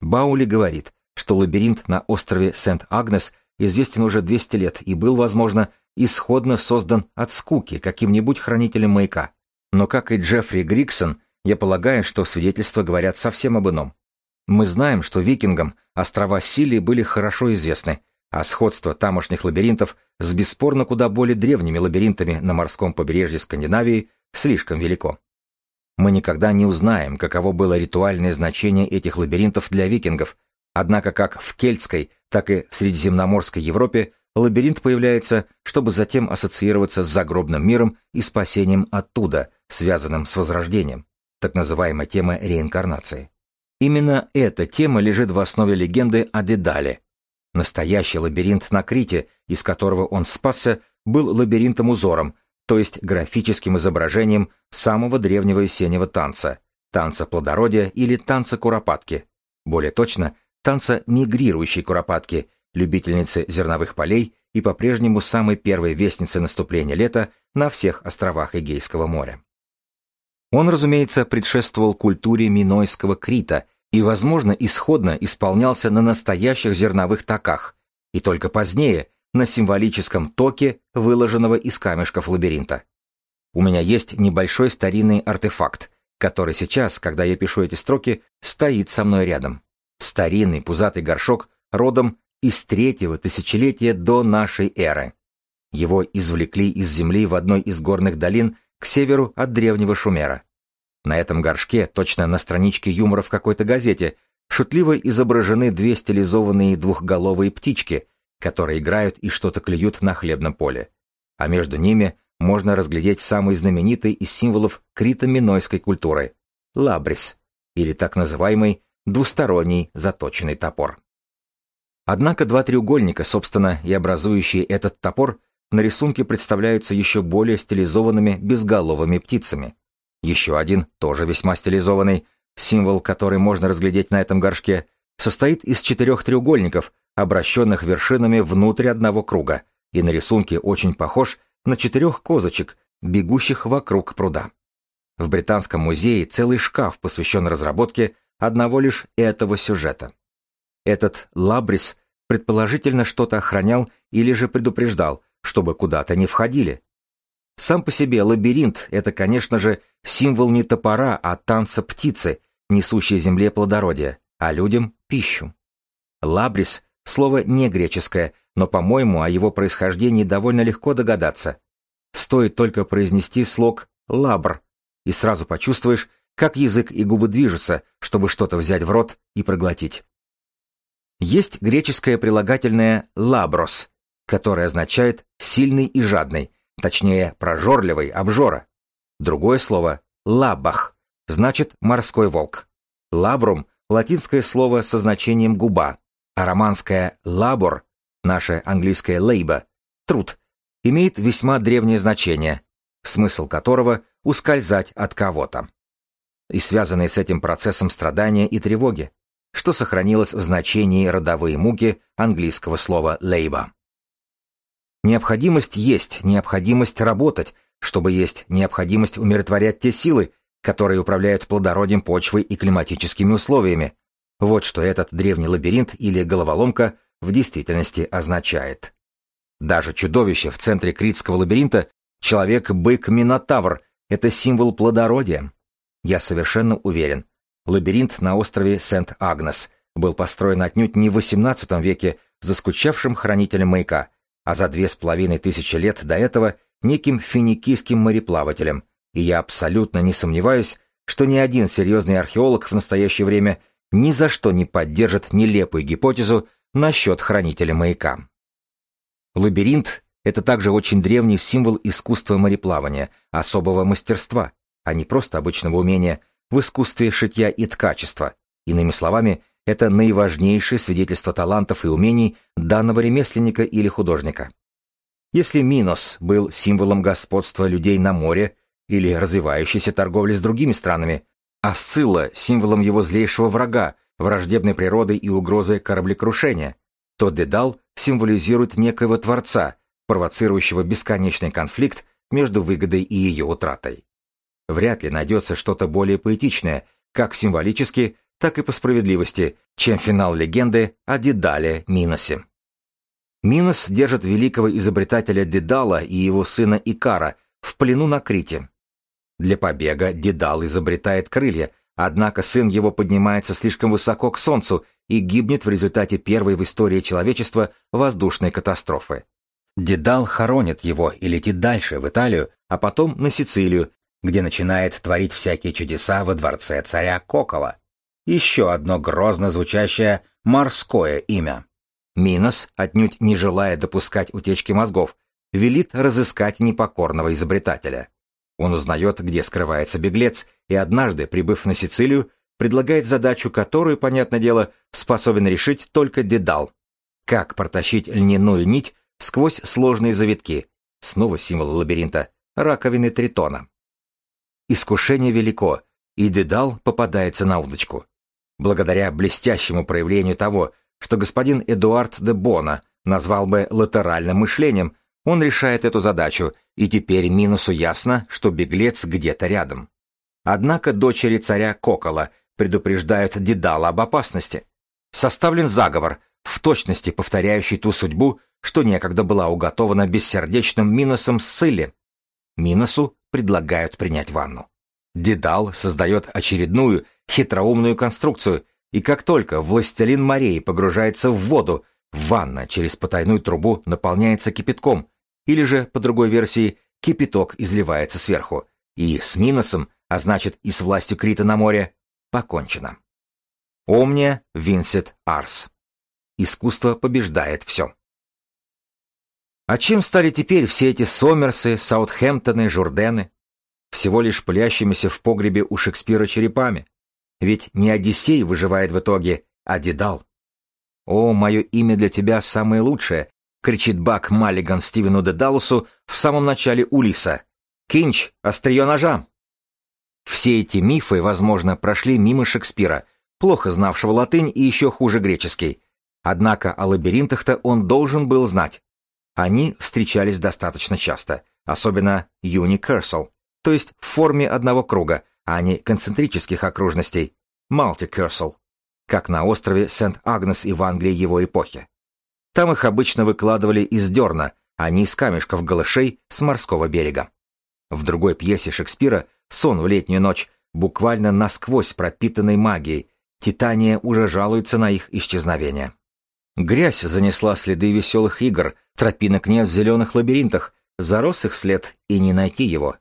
Баули говорит, что лабиринт на острове Сент-Агнес известен уже 200 лет и был, возможно, исходно создан от скуки каким-нибудь хранителем маяка. Но, как и Джеффри Гриксон, я полагаю, что свидетельства говорят совсем об ином. Мы знаем, что викингам острова Силии были хорошо известны, а сходство тамошних лабиринтов с бесспорно куда более древними лабиринтами на морском побережье Скандинавии слишком велико. Мы никогда не узнаем, каково было ритуальное значение этих лабиринтов для викингов, однако как в кельтской, так и в средиземноморской Европе лабиринт появляется, чтобы затем ассоциироваться с загробным миром и спасением оттуда, связанным с возрождением, так называемая тема реинкарнации. Именно эта тема лежит в основе легенды о Дедале. Настоящий лабиринт на Крите, из которого он спасся, был лабиринтом-узором, то есть графическим изображением самого древнего весеннего танца, танца плодородия или танца куропатки. Более точно, танца мигрирующей куропатки, любительницы зерновых полей и по-прежнему самой первой вестницы наступления лета на всех островах Эгейского моря. Он, разумеется, предшествовал культуре Минойского Крита и, возможно, исходно исполнялся на настоящих зерновых токах, и только позднее на символическом токе, выложенного из камешков лабиринта. У меня есть небольшой старинный артефакт, который сейчас, когда я пишу эти строки, стоит со мной рядом. Старинный пузатый горшок родом из третьего тысячелетия до нашей эры. Его извлекли из земли в одной из горных долин к северу от древнего Шумера. На этом горшке, точно на страничке юмора в какой-то газете, шутливо изображены две стилизованные двухголовые птички, которые играют и что-то клюют на хлебном поле. А между ними можно разглядеть самый знаменитый из символов крито-минойской культуры – лабрис, или так называемый двусторонний заточенный топор. Однако два треугольника, собственно, и образующие этот топор, на рисунке представляются еще более стилизованными безголовыми птицами. Еще один, тоже весьма стилизованный, символ, который можно разглядеть на этом горшке, состоит из четырех треугольников, обращенных вершинами внутрь одного круга, и на рисунке очень похож на четырех козочек, бегущих вокруг пруда. В Британском музее целый шкаф посвящен разработке одного лишь этого сюжета. Этот лабрис предположительно что-то охранял или же предупреждал, чтобы куда-то не входили. Сам по себе лабиринт — это, конечно же, символ не топора, а танца птицы, несущей земле плодородие, а людям — пищу. Лабрис — слово не греческое, но, по-моему, о его происхождении довольно легко догадаться. Стоит только произнести слог «лабр», и сразу почувствуешь, как язык и губы движутся, чтобы что-то взять в рот и проглотить. Есть греческое прилагательное «лаброс», которое означает «сильный и жадный», точнее, прожорливый, обжора. Другое слово «лабах» значит «морской волк». Лабрум — латинское слово со значением «губа», а романское «лабор», наше английское «лейба», «труд», имеет весьма древнее значение, смысл которого — ускользать от кого-то. И связанные с этим процессом страдания и тревоги, что сохранилось в значении родовые муки английского слова «лейба». Необходимость есть, необходимость работать, чтобы есть необходимость умиротворять те силы, которые управляют плодородием почвы и климатическими условиями. Вот что этот древний лабиринт или головоломка в действительности означает. Даже чудовище в центре критского лабиринта, человек-бык-минотавр, это символ плодородия. Я совершенно уверен, лабиринт на острове Сент-Агнес был построен отнюдь не в XVIII веке заскучавшим хранителем маяка, а за две с половиной тысячи лет до этого неким финикийским мореплавателем, и я абсолютно не сомневаюсь, что ни один серьезный археолог в настоящее время ни за что не поддержит нелепую гипотезу насчет хранителя маяка. Лабиринт — это также очень древний символ искусства мореплавания, особого мастерства, а не просто обычного умения в искусстве шитья и ткачества. Иными словами, это наиважнейшее свидетельство талантов и умений данного ремесленника или художника. Если Минос был символом господства людей на море или развивающейся торговли с другими странами, а Сцилла — символом его злейшего врага, враждебной природы и угрозы кораблекрушения, то Дедал символизирует некоего Творца, провоцирующего бесконечный конфликт между выгодой и ее утратой. Вряд ли найдется что-то более поэтичное, как символически, так и по справедливости, чем финал легенды о Дедале Миносе. Минос держит великого изобретателя Дедала и его сына Икара в плену на Крите. Для побега Дедал изобретает крылья, однако сын его поднимается слишком высоко к солнцу и гибнет в результате первой в истории человечества воздушной катастрофы. Дедал хоронит его и летит дальше, в Италию, а потом на Сицилию, где начинает творить всякие чудеса во дворце царя Кокола. Еще одно грозно звучащее морское имя. Минос, отнюдь не желая допускать утечки мозгов, велит разыскать непокорного изобретателя. Он узнает, где скрывается беглец, и однажды, прибыв на Сицилию, предлагает задачу, которую, понятное дело, способен решить только Дедал. Как протащить льняную нить сквозь сложные завитки, снова символ лабиринта, раковины Тритона. Искушение велико, и Дедал попадается на удочку благодаря блестящему проявлению того, что господин Эдуард де Бона назвал бы латеральным мышлением, он решает эту задачу, и теперь Минусу ясно, что беглец где-то рядом. Однако дочери царя Кокола предупреждают Дедала об опасности. Составлен заговор, в точности повторяющий ту судьбу, что некогда была уготована бессердечным Минусом Сцилли. Минусу предлагают принять ванну. Дедал создает очередную хитроумную конструкцию, и как только властелин морей погружается в воду, ванна через потайную трубу наполняется кипятком, или же, по другой версии, кипяток изливается сверху, и с Миносом, а значит и с властью Крита на море, покончено. Омния Винсет Арс. Искусство побеждает все. А чем стали теперь все эти Сомерсы, Саутхэмптоны, Журдены? Всего лишь пылящимися в погребе у Шекспира черепами. Ведь не Одиссей выживает в итоге, а Дедал. «О, мое имя для тебя самое лучшее!» — кричит Бак Маллиган Стивену Дедалусу в самом начале Улиса. «Кинч! Острие ножа!» Все эти мифы, возможно, прошли мимо Шекспира, плохо знавшего латынь и еще хуже греческий. Однако о лабиринтах-то он должен был знать. Они встречались достаточно часто, особенно Юникерсел, то есть в форме одного круга, а не концентрических окружностей, multicursul, как на острове Сент-Агнес и в Англии его эпохи. Там их обычно выкладывали из дерна, а не из камешков голышей с морского берега. В другой пьесе Шекспира «Сон в летнюю ночь» буквально насквозь пропитанной магией, Титания уже жалуется на их исчезновение. Грязь занесла следы веселых игр, тропинок нет в зеленых лабиринтах, зарос их след и не найти его.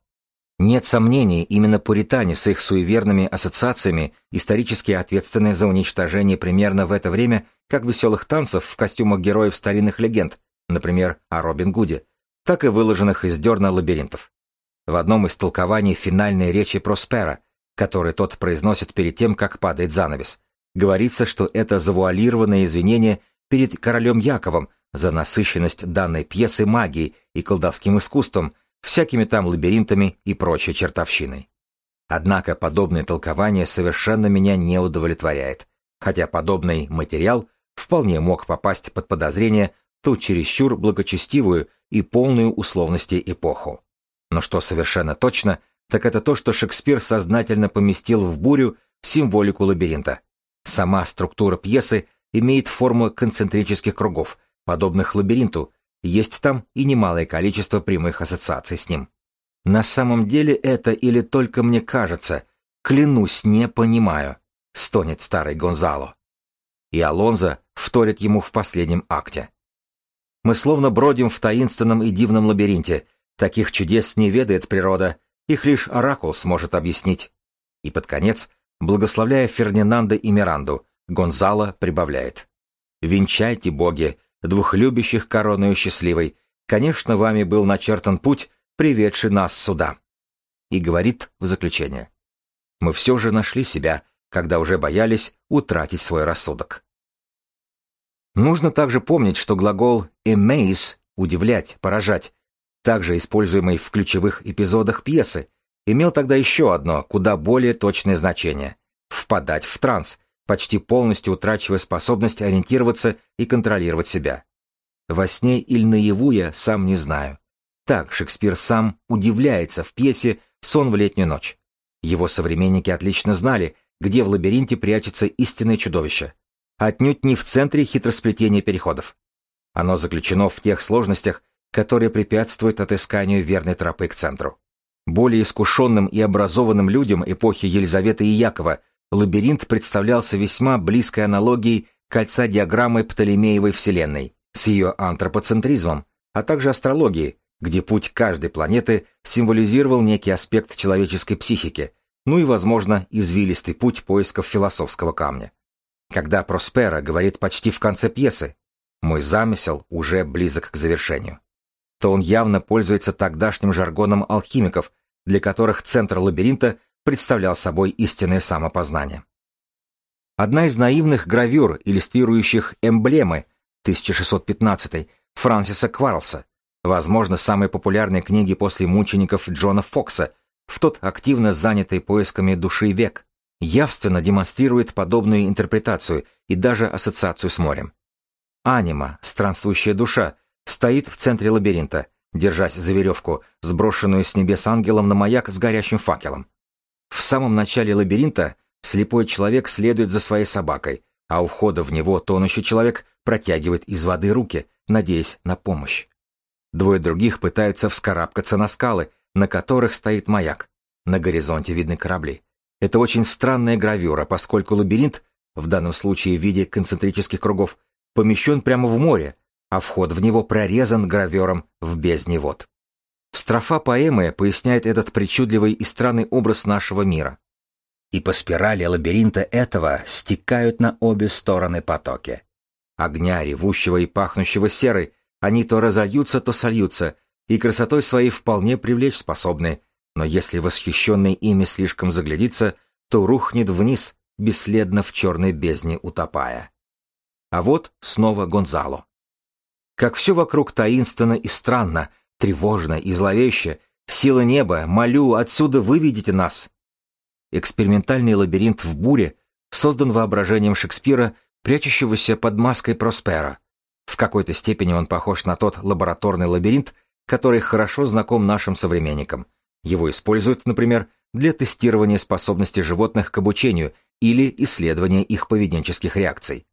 Нет сомнений, именно пуритане с их суеверными ассоциациями исторически ответственны за уничтожение примерно в это время как веселых танцев в костюмах героев старинных легенд, например, о Робин Гуде, так и выложенных из дерна лабиринтов. В одном из толкований финальной речи Проспера, который тот произносит перед тем, как падает занавес, говорится, что это завуалированное извинение перед королем Яковом за насыщенность данной пьесы магией и колдовским искусством, всякими там лабиринтами и прочей чертовщиной. Однако подобное толкование совершенно меня не удовлетворяет, хотя подобный материал вполне мог попасть под подозрение ту чересчур благочестивую и полную условности эпоху. Но что совершенно точно, так это то, что Шекспир сознательно поместил в бурю символику лабиринта. Сама структура пьесы имеет форму концентрических кругов, подобных лабиринту, есть там и немалое количество прямых ассоциаций с ним. На самом деле это или только мне кажется, клянусь, не понимаю, стонет старый Гонзало. И Алонзо вторит ему в последнем акте. Мы словно бродим в таинственном и дивном лабиринте, таких чудес не ведает природа, их лишь оракул сможет объяснить. И под конец, благословляя Фердинанда и Миранду, Гонзало прибавляет. «Венчайте, боги, двух любящих короною счастливой, конечно, вами был начертан путь, приведший нас сюда. И говорит в заключение. Мы все же нашли себя, когда уже боялись утратить свой рассудок. Нужно также помнить, что глагол «amaze» — удивлять, поражать, также используемый в ключевых эпизодах пьесы, имел тогда еще одно, куда более точное значение — впадать в транс, почти полностью утрачивая способность ориентироваться и контролировать себя. Во сне или наяву я сам не знаю. Так Шекспир сам удивляется в пьесе «Сон в летнюю ночь». Его современники отлично знали, где в лабиринте прячется истинное чудовище. Отнюдь не в центре хитросплетения переходов. Оно заключено в тех сложностях, которые препятствуют отысканию верной тропы к центру. Более искушенным и образованным людям эпохи Елизаветы и Якова лабиринт представлялся весьма близкой аналогией кольца диаграммы Птолемеевой Вселенной с ее антропоцентризмом, а также астрологией, где путь каждой планеты символизировал некий аспект человеческой психики, ну и, возможно, извилистый путь поисков философского камня. Когда Проспера говорит почти в конце пьесы «Мой замысел уже близок к завершению», то он явно пользуется тогдашним жаргоном алхимиков, для которых центр лабиринта представлял собой истинное самопознание. Одна из наивных гравюр, иллюстрирующих эмблемы 1615 Франсиса Кварлса, возможно, самой популярной книги после мучеников Джона Фокса, в тот активно занятый поисками души век, явственно демонстрирует подобную интерпретацию и даже ассоциацию с морем. Анима, странствующая душа, стоит в центре лабиринта, держась за веревку, сброшенную с небес ангелом на маяк с горящим факелом. В самом начале лабиринта слепой человек следует за своей собакой, а у входа в него тонущий человек протягивает из воды руки, надеясь на помощь. Двое других пытаются вскарабкаться на скалы, на которых стоит маяк. На горизонте видны корабли. Это очень странная гравюра, поскольку лабиринт, в данном случае в виде концентрических кругов, помещен прямо в море, а вход в него прорезан гравером в бездне вод. Строфа поэмы поясняет этот причудливый и странный образ нашего мира. И по спирали лабиринта этого стекают на обе стороны потоки. Огня, ревущего и пахнущего серой, они то разольются, то сольются, и красотой своей вполне привлечь способны, но если восхищенный ими слишком заглядится, то рухнет вниз, бесследно в черной бездне утопая. А вот снова Гонзало. Как все вокруг таинственно и странно, тревожно и зловеще. Сила неба, молю, отсюда выведите нас. Экспериментальный лабиринт в буре создан воображением Шекспира, прячущегося под маской Проспера. В какой-то степени он похож на тот лабораторный лабиринт, который хорошо знаком нашим современникам. Его используют, например, для тестирования способности животных к обучению или исследования их поведенческих реакций.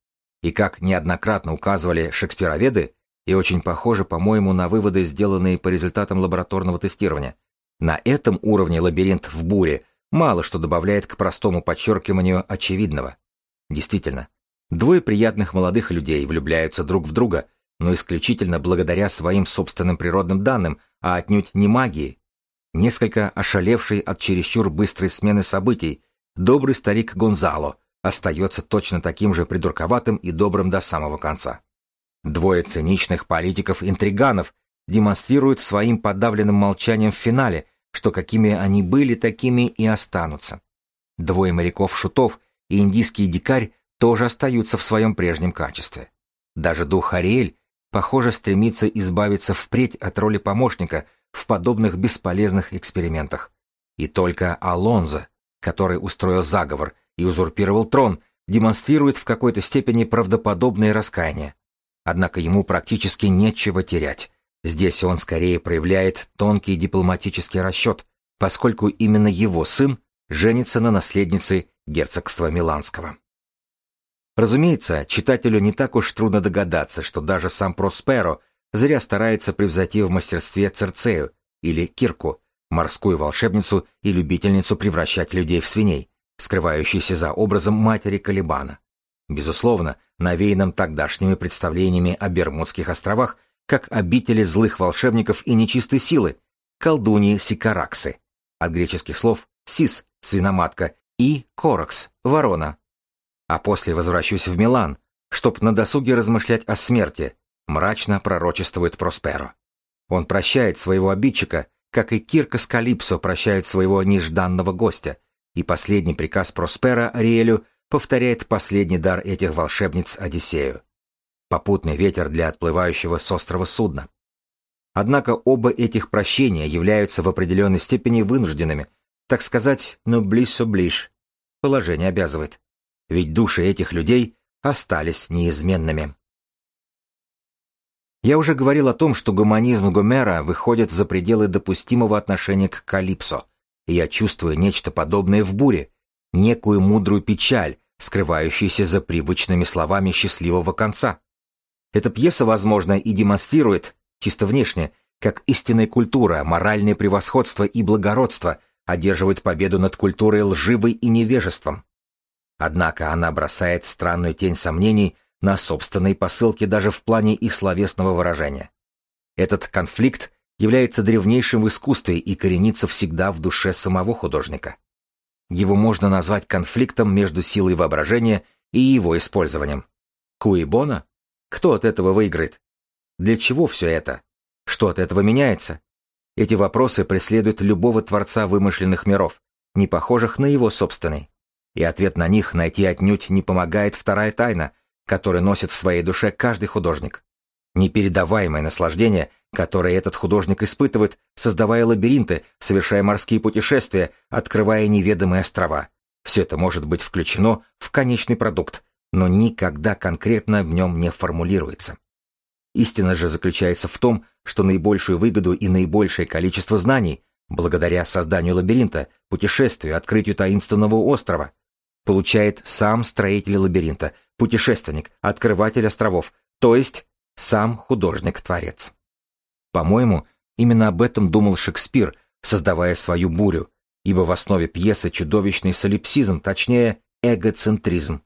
И как неоднократно указывали шекспироведы, и очень похоже, по-моему, на выводы, сделанные по результатам лабораторного тестирования. На этом уровне лабиринт в буре мало что добавляет к простому подчеркиванию очевидного. Действительно, двое приятных молодых людей влюбляются друг в друга, но исключительно благодаря своим собственным природным данным, а отнюдь не магии. Несколько ошалевший от чересчур быстрой смены событий, добрый старик Гонзало остается точно таким же придурковатым и добрым до самого конца. Двое циничных политиков-интриганов демонстрируют своим подавленным молчанием в финале, что какими они были, такими и останутся. Двое моряков-шутов и индийский дикарь тоже остаются в своем прежнем качестве. Даже дух Ариэль, похоже, стремится избавиться впредь от роли помощника в подобных бесполезных экспериментах. И только Алонзо, который устроил заговор и узурпировал трон, демонстрирует в какой-то степени правдоподобное раскаяние. Однако ему практически нечего терять. Здесь он скорее проявляет тонкий дипломатический расчет, поскольку именно его сын женится на наследнице герцогства Миланского. Разумеется, читателю не так уж трудно догадаться, что даже сам Просперо зря старается превзойти в мастерстве Церцею или Кирку, морскую волшебницу и любительницу превращать людей в свиней, скрывающуюся за образом матери Калибана. Безусловно, навеянным тогдашними представлениями о Бермудских островах как обители злых волшебников и нечистой силы, колдуньи Сикараксы, от греческих слов «сис» — свиноматка и «коракс» — ворона, а после возвращусь в Милан, чтоб на досуге размышлять о смерти, мрачно пророчествует Просперо. Он прощает своего обидчика, как и Кирка с Калипсо прощают своего нежданного гостя, и последний приказ Проспера Ариэлю повторяет последний дар этих волшебниц Одиссею. Попутный ветер для отплывающего с острова судна. Однако оба этих прощения являются в определенной степени вынужденными, так сказать, но близ ближ. Положение обязывает ведь души этих людей остались неизменными. Я уже говорил о том, что гуманизм Гомера выходит за пределы допустимого отношения к Калипсо, и я чувствую нечто подобное в буре, некую мудрую печаль, скрывающуюся за привычными словами счастливого конца. Эта пьеса, возможно, и демонстрирует, чисто внешне, как истинная культура, моральное превосходство и благородство одерживают победу над культурой лживой и невежеством. Однако она бросает странную тень сомнений на собственные посылки даже в плане их словесного выражения. Этот конфликт является древнейшим в искусстве и коренится всегда в душе самого художника. Его можно назвать конфликтом между силой воображения и его использованием. Куибона? Кто от этого выиграет? Для чего все это? Что от этого меняется? Эти вопросы преследуют любого творца вымышленных миров, не похожих на его собственный и ответ на них найти отнюдь не помогает вторая тайна, которую носит в своей душе каждый художник. Непередаваемое наслаждение, которое этот художник испытывает, создавая лабиринты, совершая морские путешествия, открывая неведомые острова. Все это может быть включено в конечный продукт, но никогда конкретно в нем не формулируется. Истина же заключается в том, что наибольшую выгоду и наибольшее количество знаний, благодаря созданию лабиринта, путешествию, открытию таинственного острова, получает сам строитель лабиринта, путешественник, открыватель островов, то есть сам художник-творец. По-моему, именно об этом думал Шекспир, создавая свою бурю, ибо в основе пьесы чудовищный солипсизм, точнее, эгоцентризм.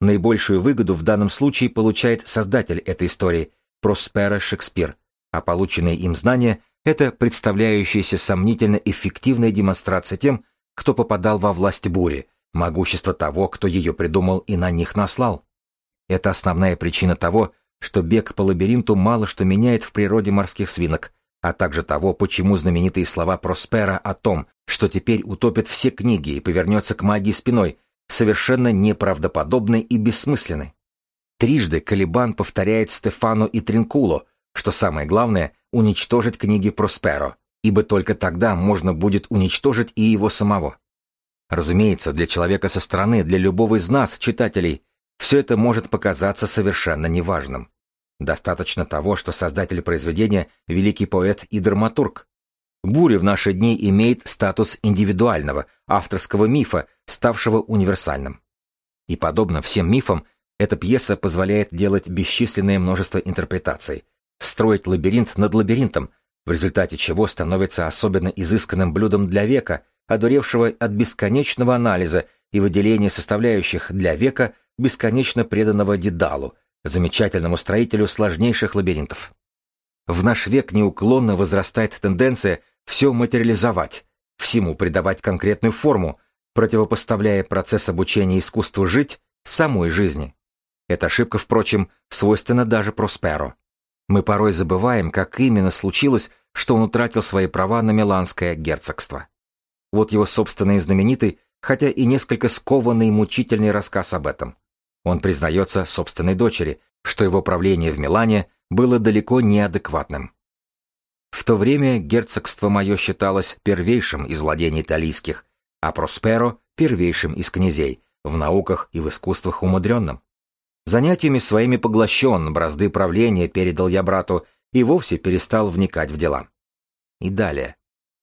Наибольшую выгоду в данном случае получает создатель этой истории, Проспера Шекспир, а полученные им знания – это представляющаяся сомнительно эффективная демонстрация тем, кто попадал во власть бури, могущество того, кто ее придумал и на них наслал. Это основная причина того, что бег по лабиринту мало что меняет в природе морских свинок, а также того, почему знаменитые слова Проспера о том, что теперь утопит все книги и повернется к магии спиной, совершенно неправдоподобны и бессмысленны. Трижды Калибан повторяет Стефану и Тринкуло, что самое главное — уничтожить книги Просперо, ибо только тогда можно будет уничтожить и его самого. Разумеется, для человека со стороны, для любого из нас, читателей, все это может показаться совершенно неважным. Достаточно того, что создатель произведения – великий поэт и драматург. Буря в наши дни имеет статус индивидуального, авторского мифа, ставшего универсальным. И подобно всем мифам, эта пьеса позволяет делать бесчисленное множество интерпретаций, строить лабиринт над лабиринтом, в результате чего становится особенно изысканным блюдом для века – одуревшего от бесконечного анализа и выделения составляющих для века бесконечно преданного Дедалу, замечательному строителю сложнейших лабиринтов. В наш век неуклонно возрастает тенденция все материализовать, всему придавать конкретную форму, противопоставляя процесс обучения искусству жить самой жизни. Эта ошибка, впрочем, свойственна даже Просперо. Мы порой забываем, как именно случилось, что он утратил свои права на Миланское герцогство. Вот его собственный знаменитый, хотя и несколько скованный мучительный рассказ об этом. Он признается собственной дочери, что его правление в Милане было далеко неадекватным. В то время герцогство мое считалось первейшим из владений италийских, а Просперо — первейшим из князей, в науках и в искусствах умудренным. Занятиями своими поглощен, бразды правления передал я брату и вовсе перестал вникать в дела. И далее.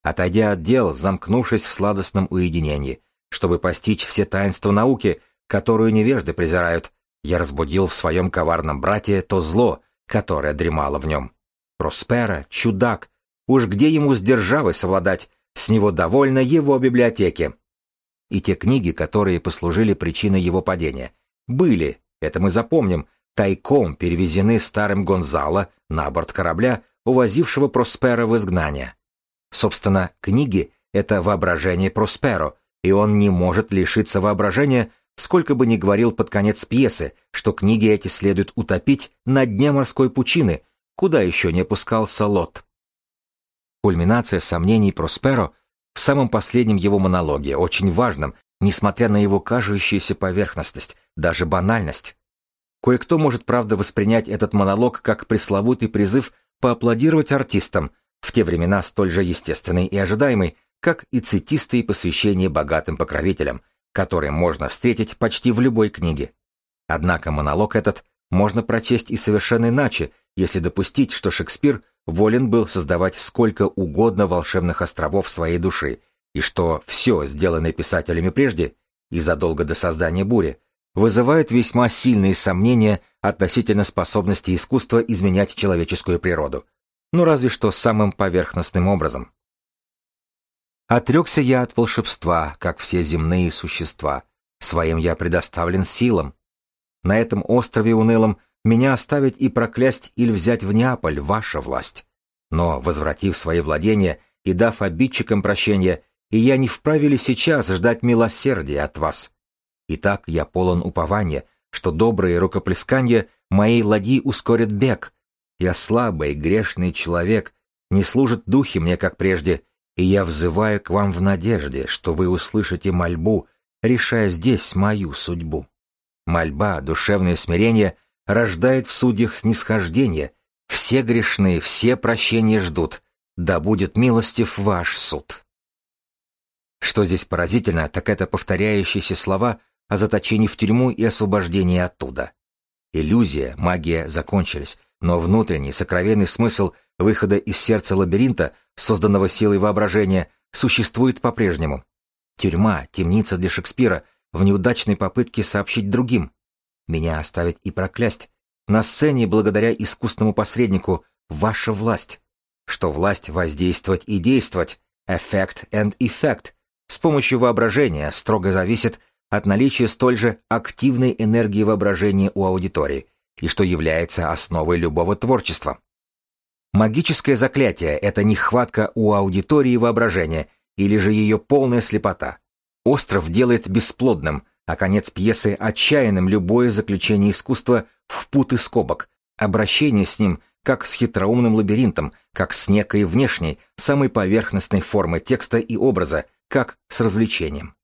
Отойдя от дел, замкнувшись в сладостном уединении, чтобы постичь все таинства науки, которую невежды презирают, я разбудил в своем коварном брате то зло, которое дремало в нем. Проспера, чудак, уж где ему с державой совладать, с него довольно его библиотеки. И те книги, которые послужили причиной его падения, были, это мы запомним, тайком перевезены старым Гонзало на борт корабля, увозившего Проспера в изгнание. Собственно, книги — это воображение Просперо, и он не может лишиться воображения, сколько бы ни говорил под конец пьесы, что книги эти следует утопить на дне морской пучины, куда еще не опускался лот. Кульминация сомнений Просперо в самом последнем его монологе, очень важном, несмотря на его кажущуюся поверхностность, даже банальность. Кое-кто может, правда, воспринять этот монолог как пресловутый призыв поаплодировать артистам, в те времена столь же естественный и ожидаемый, как и цветистые посвящения богатым покровителям, которые можно встретить почти в любой книге. Однако монолог этот можно прочесть и совершенно иначе, если допустить, что Шекспир волен был создавать сколько угодно волшебных островов своей души, и что все, сделанное писателями прежде, и задолго до создания бури, вызывает весьма сильные сомнения относительно способности искусства изменять человеческую природу, ну разве что самым поверхностным образом. Отрекся я от волшебства, как все земные существа. Своим я предоставлен силам. На этом острове унылом меня оставить и проклясть или взять в Неаполь ваша власть. Но, возвратив свои владения и дав обидчикам прощения, и я не вправе ли сейчас ждать милосердия от вас? Итак, я полон упования, что добрые рукоплескания моей ладьи ускорят бег. Я слабый, грешный человек, не служат духи мне, как прежде, и я взываю к вам в надежде, что вы услышите мольбу, решая здесь мою судьбу. Мольба, душевное смирение рождает в судьях снисхождение. Все грешные, все прощения ждут. Да будет милостив ваш суд. Что здесь поразительно, так это повторяющиеся слова о заточении в тюрьму и освобождении оттуда. Иллюзия, магия закончились, но внутренний, сокровенный смысл выхода из сердца лабиринта, созданного силой воображения, существует по-прежнему. Тюрьма, темница для Шекспира в неудачной попытке сообщить другим. Меня оставить и проклясть. На сцене, благодаря искусственному посреднику, ваша власть. Что власть воздействовать и действовать, effect and effect, с помощью воображения строго зависит от наличия столь же активной энергии воображения у аудитории, и что является основой любого творчества. Магическое заклятие — это нехватка у аудитории воображения или же ее полная слепота. Остров делает бесплодным, а конец пьесы — отчаянным любое заключение искусства в путы скобок, обращение с ним как с хитроумным лабиринтом, как с некой внешней, самой поверхностной формы текста и образа, как с развлечением.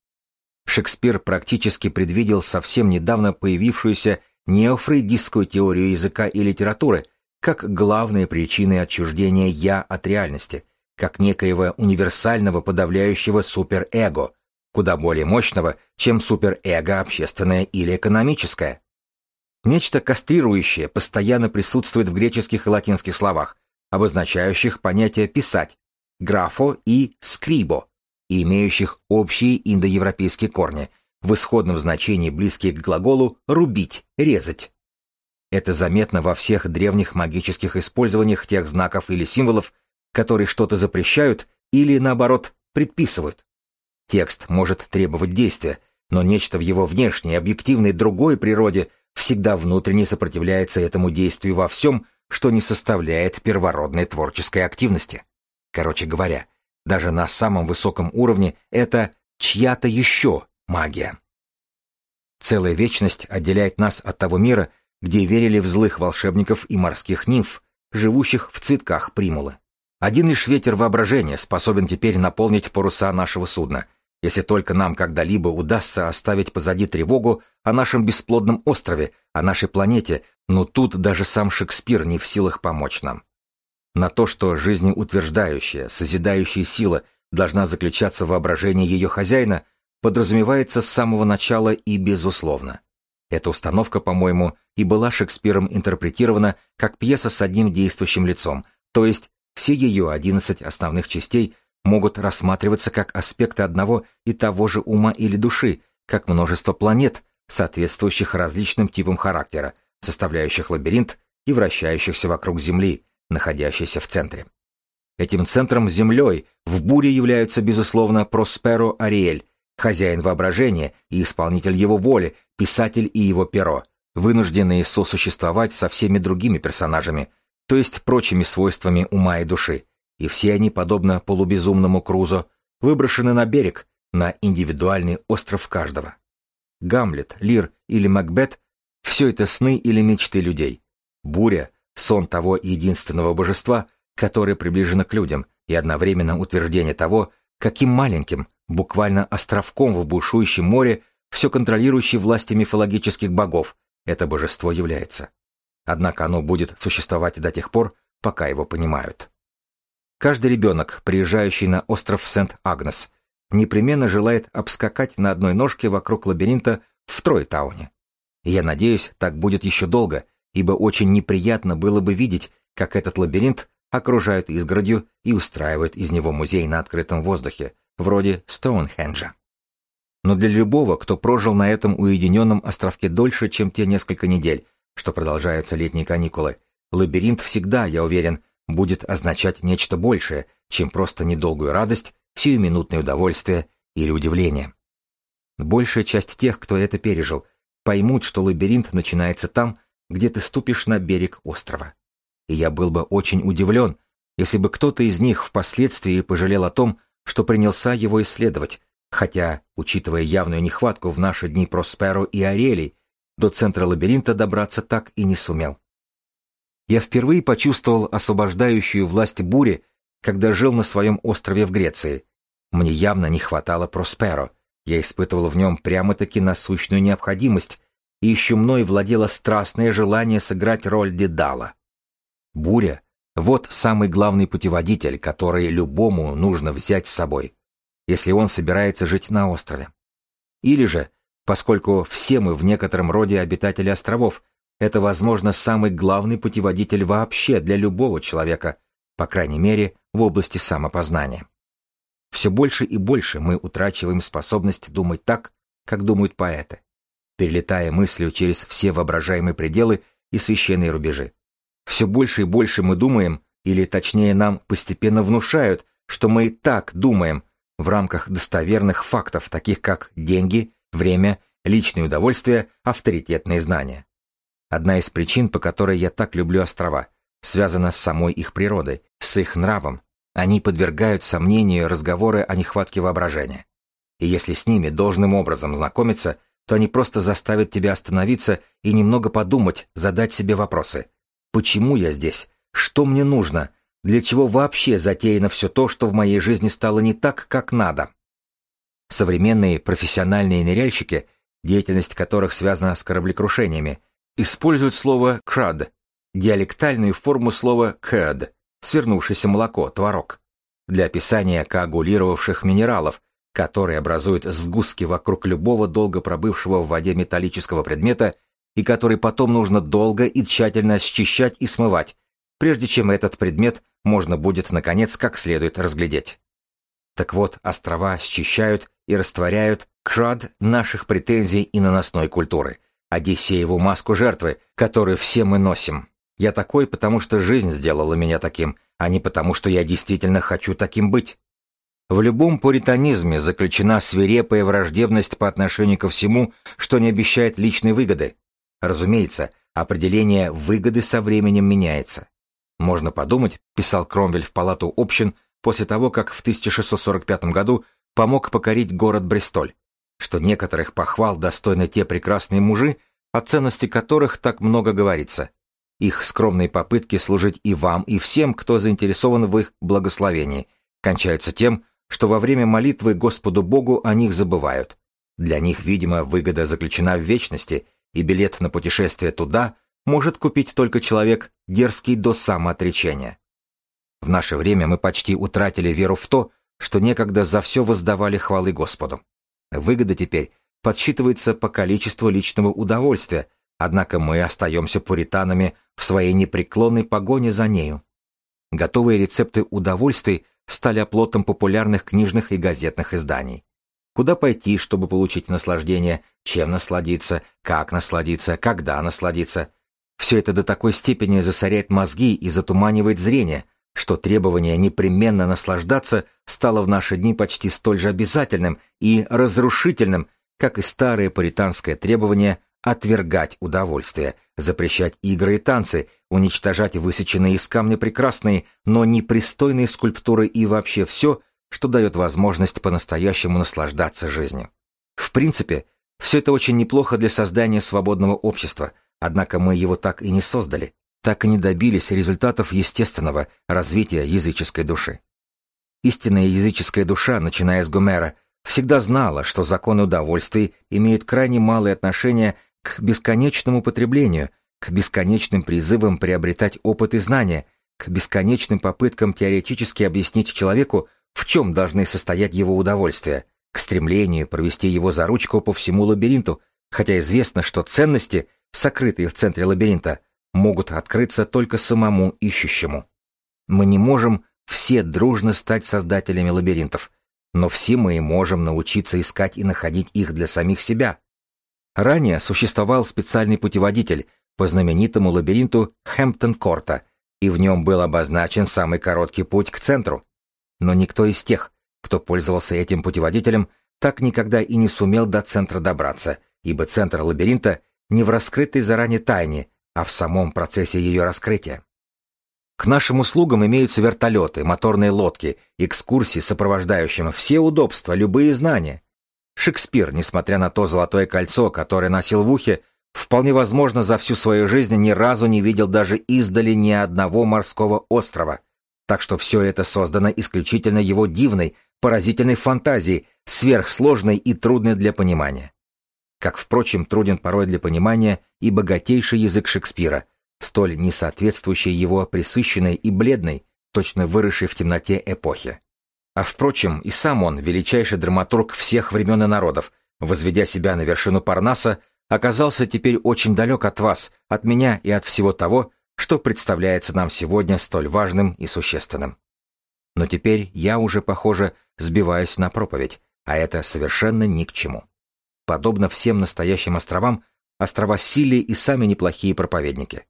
Шекспир практически предвидел совсем недавно появившуюся неофрейдистскую теорию языка и литературы как главные причины отчуждения «я» от реальности, как некоего универсального подавляющего суперэго, куда более мощного, чем суперэго общественное или экономическое. Нечто кастрирующее постоянно присутствует в греческих и латинских словах, обозначающих понятие «писать», «графо» и «скрибо», и имеющих общие индоевропейские корни – в исходном значении близкие к глаголу «рубить», «резать». Это заметно во всех древних магических использованиях тех знаков или символов, которые что-то запрещают или, наоборот, предписывают. Текст может требовать действия, но нечто в его внешней, объективной другой природе всегда внутренне сопротивляется этому действию во всем, что не составляет первородной творческой активности. Короче говоря, даже на самом высоком уровне, это чья-то еще магия. Целая вечность отделяет нас от того мира, где верили в злых волшебников и морских нимф, живущих в цветках примулы. Один лишь ветер воображения способен теперь наполнить паруса нашего судна, если только нам когда-либо удастся оставить позади тревогу о нашем бесплодном острове, о нашей планете, но тут даже сам Шекспир не в силах помочь нам. На то, что жизнеутверждающая, созидающая сила должна заключаться в воображении ее хозяина, подразумевается с самого начала и безусловно. Эта установка, по-моему, и была Шекспиром интерпретирована как пьеса с одним действующим лицом, то есть все ее 11 основных частей могут рассматриваться как аспекты одного и того же ума или души, как множество планет, соответствующих различным типам характера, составляющих лабиринт и вращающихся вокруг Земли, находящейся в центре. Этим центром Землей в буре являются, безусловно, Просперо Ариэль, хозяин воображения и исполнитель его воли, писатель и его перо, вынужденные сосуществовать со всеми другими персонажами – то есть прочими свойствами ума и души, и все они, подобно полубезумному Крузо, выброшены на берег, на индивидуальный остров каждого. Гамлет, Лир или Макбет — все это сны или мечты людей. Буря — сон того единственного божества, которое приближено к людям, и одновременно утверждение того, каким маленьким, буквально островком в бушующем море, все контролирующей власти мифологических богов, это божество является. Однако оно будет существовать до тех пор, пока его понимают. Каждый ребенок, приезжающий на остров Сент-Агнес, непременно желает обскакать на одной ножке вокруг лабиринта в Тройтауне. Я надеюсь, так будет еще долго, ибо очень неприятно было бы видеть, как этот лабиринт окружают изгородью и устраивают из него музей на открытом воздухе, вроде Стоунхенджа. Но для любого, кто прожил на этом уединенном островке дольше, чем те несколько недель, что продолжаются летние каникулы, лабиринт всегда, я уверен, будет означать нечто большее, чем просто недолгую радость, сиюминутное удовольствие или удивление. Большая часть тех, кто это пережил, поймут, что лабиринт начинается там, где ты ступишь на берег острова. И я был бы очень удивлен, если бы кто-то из них впоследствии пожалел о том, что принялся его исследовать, хотя, учитывая явную нехватку в наши дни Просперо и Арелий, до центра лабиринта добраться так и не сумел. Я впервые почувствовал освобождающую власть бури, когда жил на своем острове в Греции. Мне явно не хватало Просперо. Я испытывал в нем прямо-таки насущную необходимость, и еще мной владело страстное желание сыграть роль Дедала. Буря — вот самый главный путеводитель, который любому нужно взять с собой, если он собирается жить на острове. Или же поскольку все мы в некотором роде обитатели островов. Это, возможно, самый главный путеводитель вообще для любого человека, по крайней мере, в области самопознания. Все больше и больше мы утрачиваем способность думать так, как думают поэты, перелетая мыслью через все воображаемые пределы и священные рубежи. Все больше и больше мы думаем, или точнее нам постепенно внушают, что мы и так думаем в рамках достоверных фактов, таких как деньги, время, личные удовольствия, авторитетные знания. Одна из причин, по которой я так люблю острова, связана с самой их природой, с их нравом. Они подвергают сомнению разговоры о нехватке воображения. И если с ними должным образом знакомиться, то они просто заставят тебя остановиться и немного подумать, задать себе вопросы. Почему я здесь? Что мне нужно? Для чего вообще затеяно все то, что в моей жизни стало не так, как надо? Современные профессиональные ныряльщики, деятельность которых связана с кораблекрушениями, используют слово «crud», диалектальную форму слова «curd», свернувшееся молоко, творог, для описания коагулировавших минералов, которые образуют сгустки вокруг любого долго пробывшего в воде металлического предмета и который потом нужно долго и тщательно счищать и смывать, прежде чем этот предмет можно будет, наконец, как следует разглядеть. Так вот, острова счищают и растворяют крад наших претензий и наносной культуры, Одиссееву маску жертвы, которую все мы носим. Я такой, потому что жизнь сделала меня таким, а не потому, что я действительно хочу таким быть. В любом пуританизме заключена свирепая враждебность по отношению ко всему, что не обещает личной выгоды. Разумеется, определение выгоды со временем меняется. Можно подумать, писал Кромвель в палату общин, после того, как в 1645 году помог покорить город Бристоль, что некоторых похвал достойны те прекрасные мужи, о ценности которых так много говорится. Их скромные попытки служить и вам, и всем, кто заинтересован в их благословении, кончаются тем, что во время молитвы Господу Богу о них забывают. Для них, видимо, выгода заключена в вечности, и билет на путешествие туда может купить только человек, дерзкий до самоотречения. В наше время мы почти утратили веру в то, что некогда за все воздавали хвалы Господу. Выгода теперь подсчитывается по количеству личного удовольствия, однако мы остаемся пуританами в своей непреклонной погоне за нею. Готовые рецепты удовольствий стали оплотом популярных книжных и газетных изданий. Куда пойти, чтобы получить наслаждение, чем насладиться, как насладиться, когда насладиться. Все это до такой степени засоряет мозги и затуманивает зрение, что требование непременно наслаждаться стало в наши дни почти столь же обязательным и разрушительным, как и старое паританское требование отвергать удовольствие, запрещать игры и танцы, уничтожать высеченные из камня прекрасные, но непристойные скульптуры и вообще все, что дает возможность по-настоящему наслаждаться жизнью. В принципе, все это очень неплохо для создания свободного общества, однако мы его так и не создали, так и не добились результатов естественного развития языческой души. Истинная языческая душа, начиная с Гомера, всегда знала, что законы удовольствий имеют крайне малое отношение к бесконечному потреблению, к бесконечным призывам приобретать опыт и знания, к бесконечным попыткам теоретически объяснить человеку, в чем должны состоять его удовольствия, к стремлению провести его за ручку по всему лабиринту, хотя известно, что ценности, сокрытые в центре лабиринта, могут открыться только самому ищущему. Мы не можем все дружно стать создателями лабиринтов, но все мы можем научиться искать и находить их для самих себя. Ранее существовал специальный путеводитель по знаменитому лабиринту Хэмптон-Корта, и в нем был обозначен самый короткий путь к центру. Но никто из тех, кто пользовался этим путеводителем, так никогда и не сумел до центра добраться, ибо центр лабиринта не в раскрытой заранее тайне, а в самом процессе ее раскрытия. К нашим услугам имеются вертолеты, моторные лодки, экскурсии, сопровождающие все удобства, любые знания. Шекспир, несмотря на то золотое кольцо, которое носил в ухе, вполне возможно, за всю свою жизнь ни разу не видел даже издали ни одного морского острова. Так что все это создано исключительно его дивной, поразительной фантазией, сверхсложной и трудной для понимания как, впрочем, труден порой для понимания и богатейший язык Шекспира, столь несоответствующий его присыщенной и бледной, точно выросшей в темноте эпохи. А впрочем, и сам он, величайший драматург всех времен и народов, возведя себя на вершину Парнаса, оказался теперь очень далек от вас, от меня и от всего того, что представляется нам сегодня столь важным и существенным. Но теперь я уже, похоже, сбиваюсь на проповедь, а это совершенно ни к чему. Подобно всем настоящим островам, острова Сили и сами неплохие проповедники.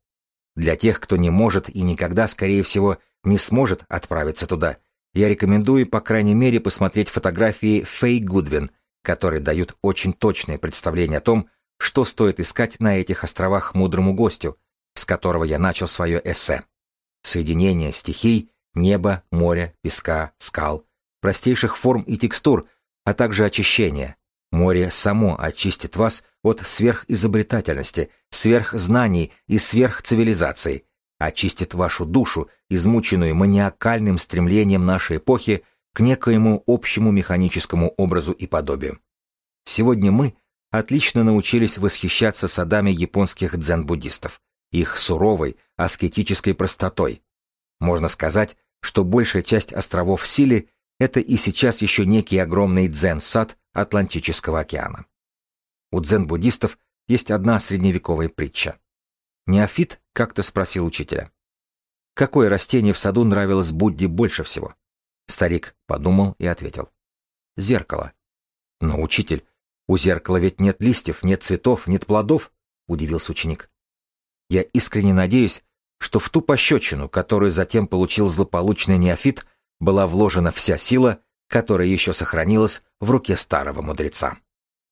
Для тех, кто не может и никогда, скорее всего, не сможет отправиться туда, я рекомендую, по крайней мере, посмотреть фотографии Фэй Гудвин, которые дают очень точное представление о том, что стоит искать на этих островах мудрому гостю, с которого я начал свое эссе. Соединение стихий, неба, моря, песка, скал, простейших форм и текстур, а также очищение, Море само очистит вас от сверхизобретательности, сверхзнаний и сверхцивилизации, очистит вашу душу, измученную маниакальным стремлением нашей эпохи к некоему общему механическому образу и подобию. Сегодня мы отлично научились восхищаться садами японских дзен-буддистов, их суровой, аскетической простотой. Можно сказать, что большая часть островов Сили – это и сейчас еще некий огромный дзен-сад Атлантического океана. У дзен-буддистов есть одна средневековая притча. Неофит как-то спросил учителя. Какое растение в саду нравилось Будде больше всего? Старик подумал и ответил. Зеркало. Но, учитель, у зеркала ведь нет листьев, нет цветов, нет плодов, удивился ученик. Я искренне надеюсь, что в ту пощечину, которую затем получил злополучный неофит, была вложена вся сила, которая еще сохранилась в руке старого мудреца.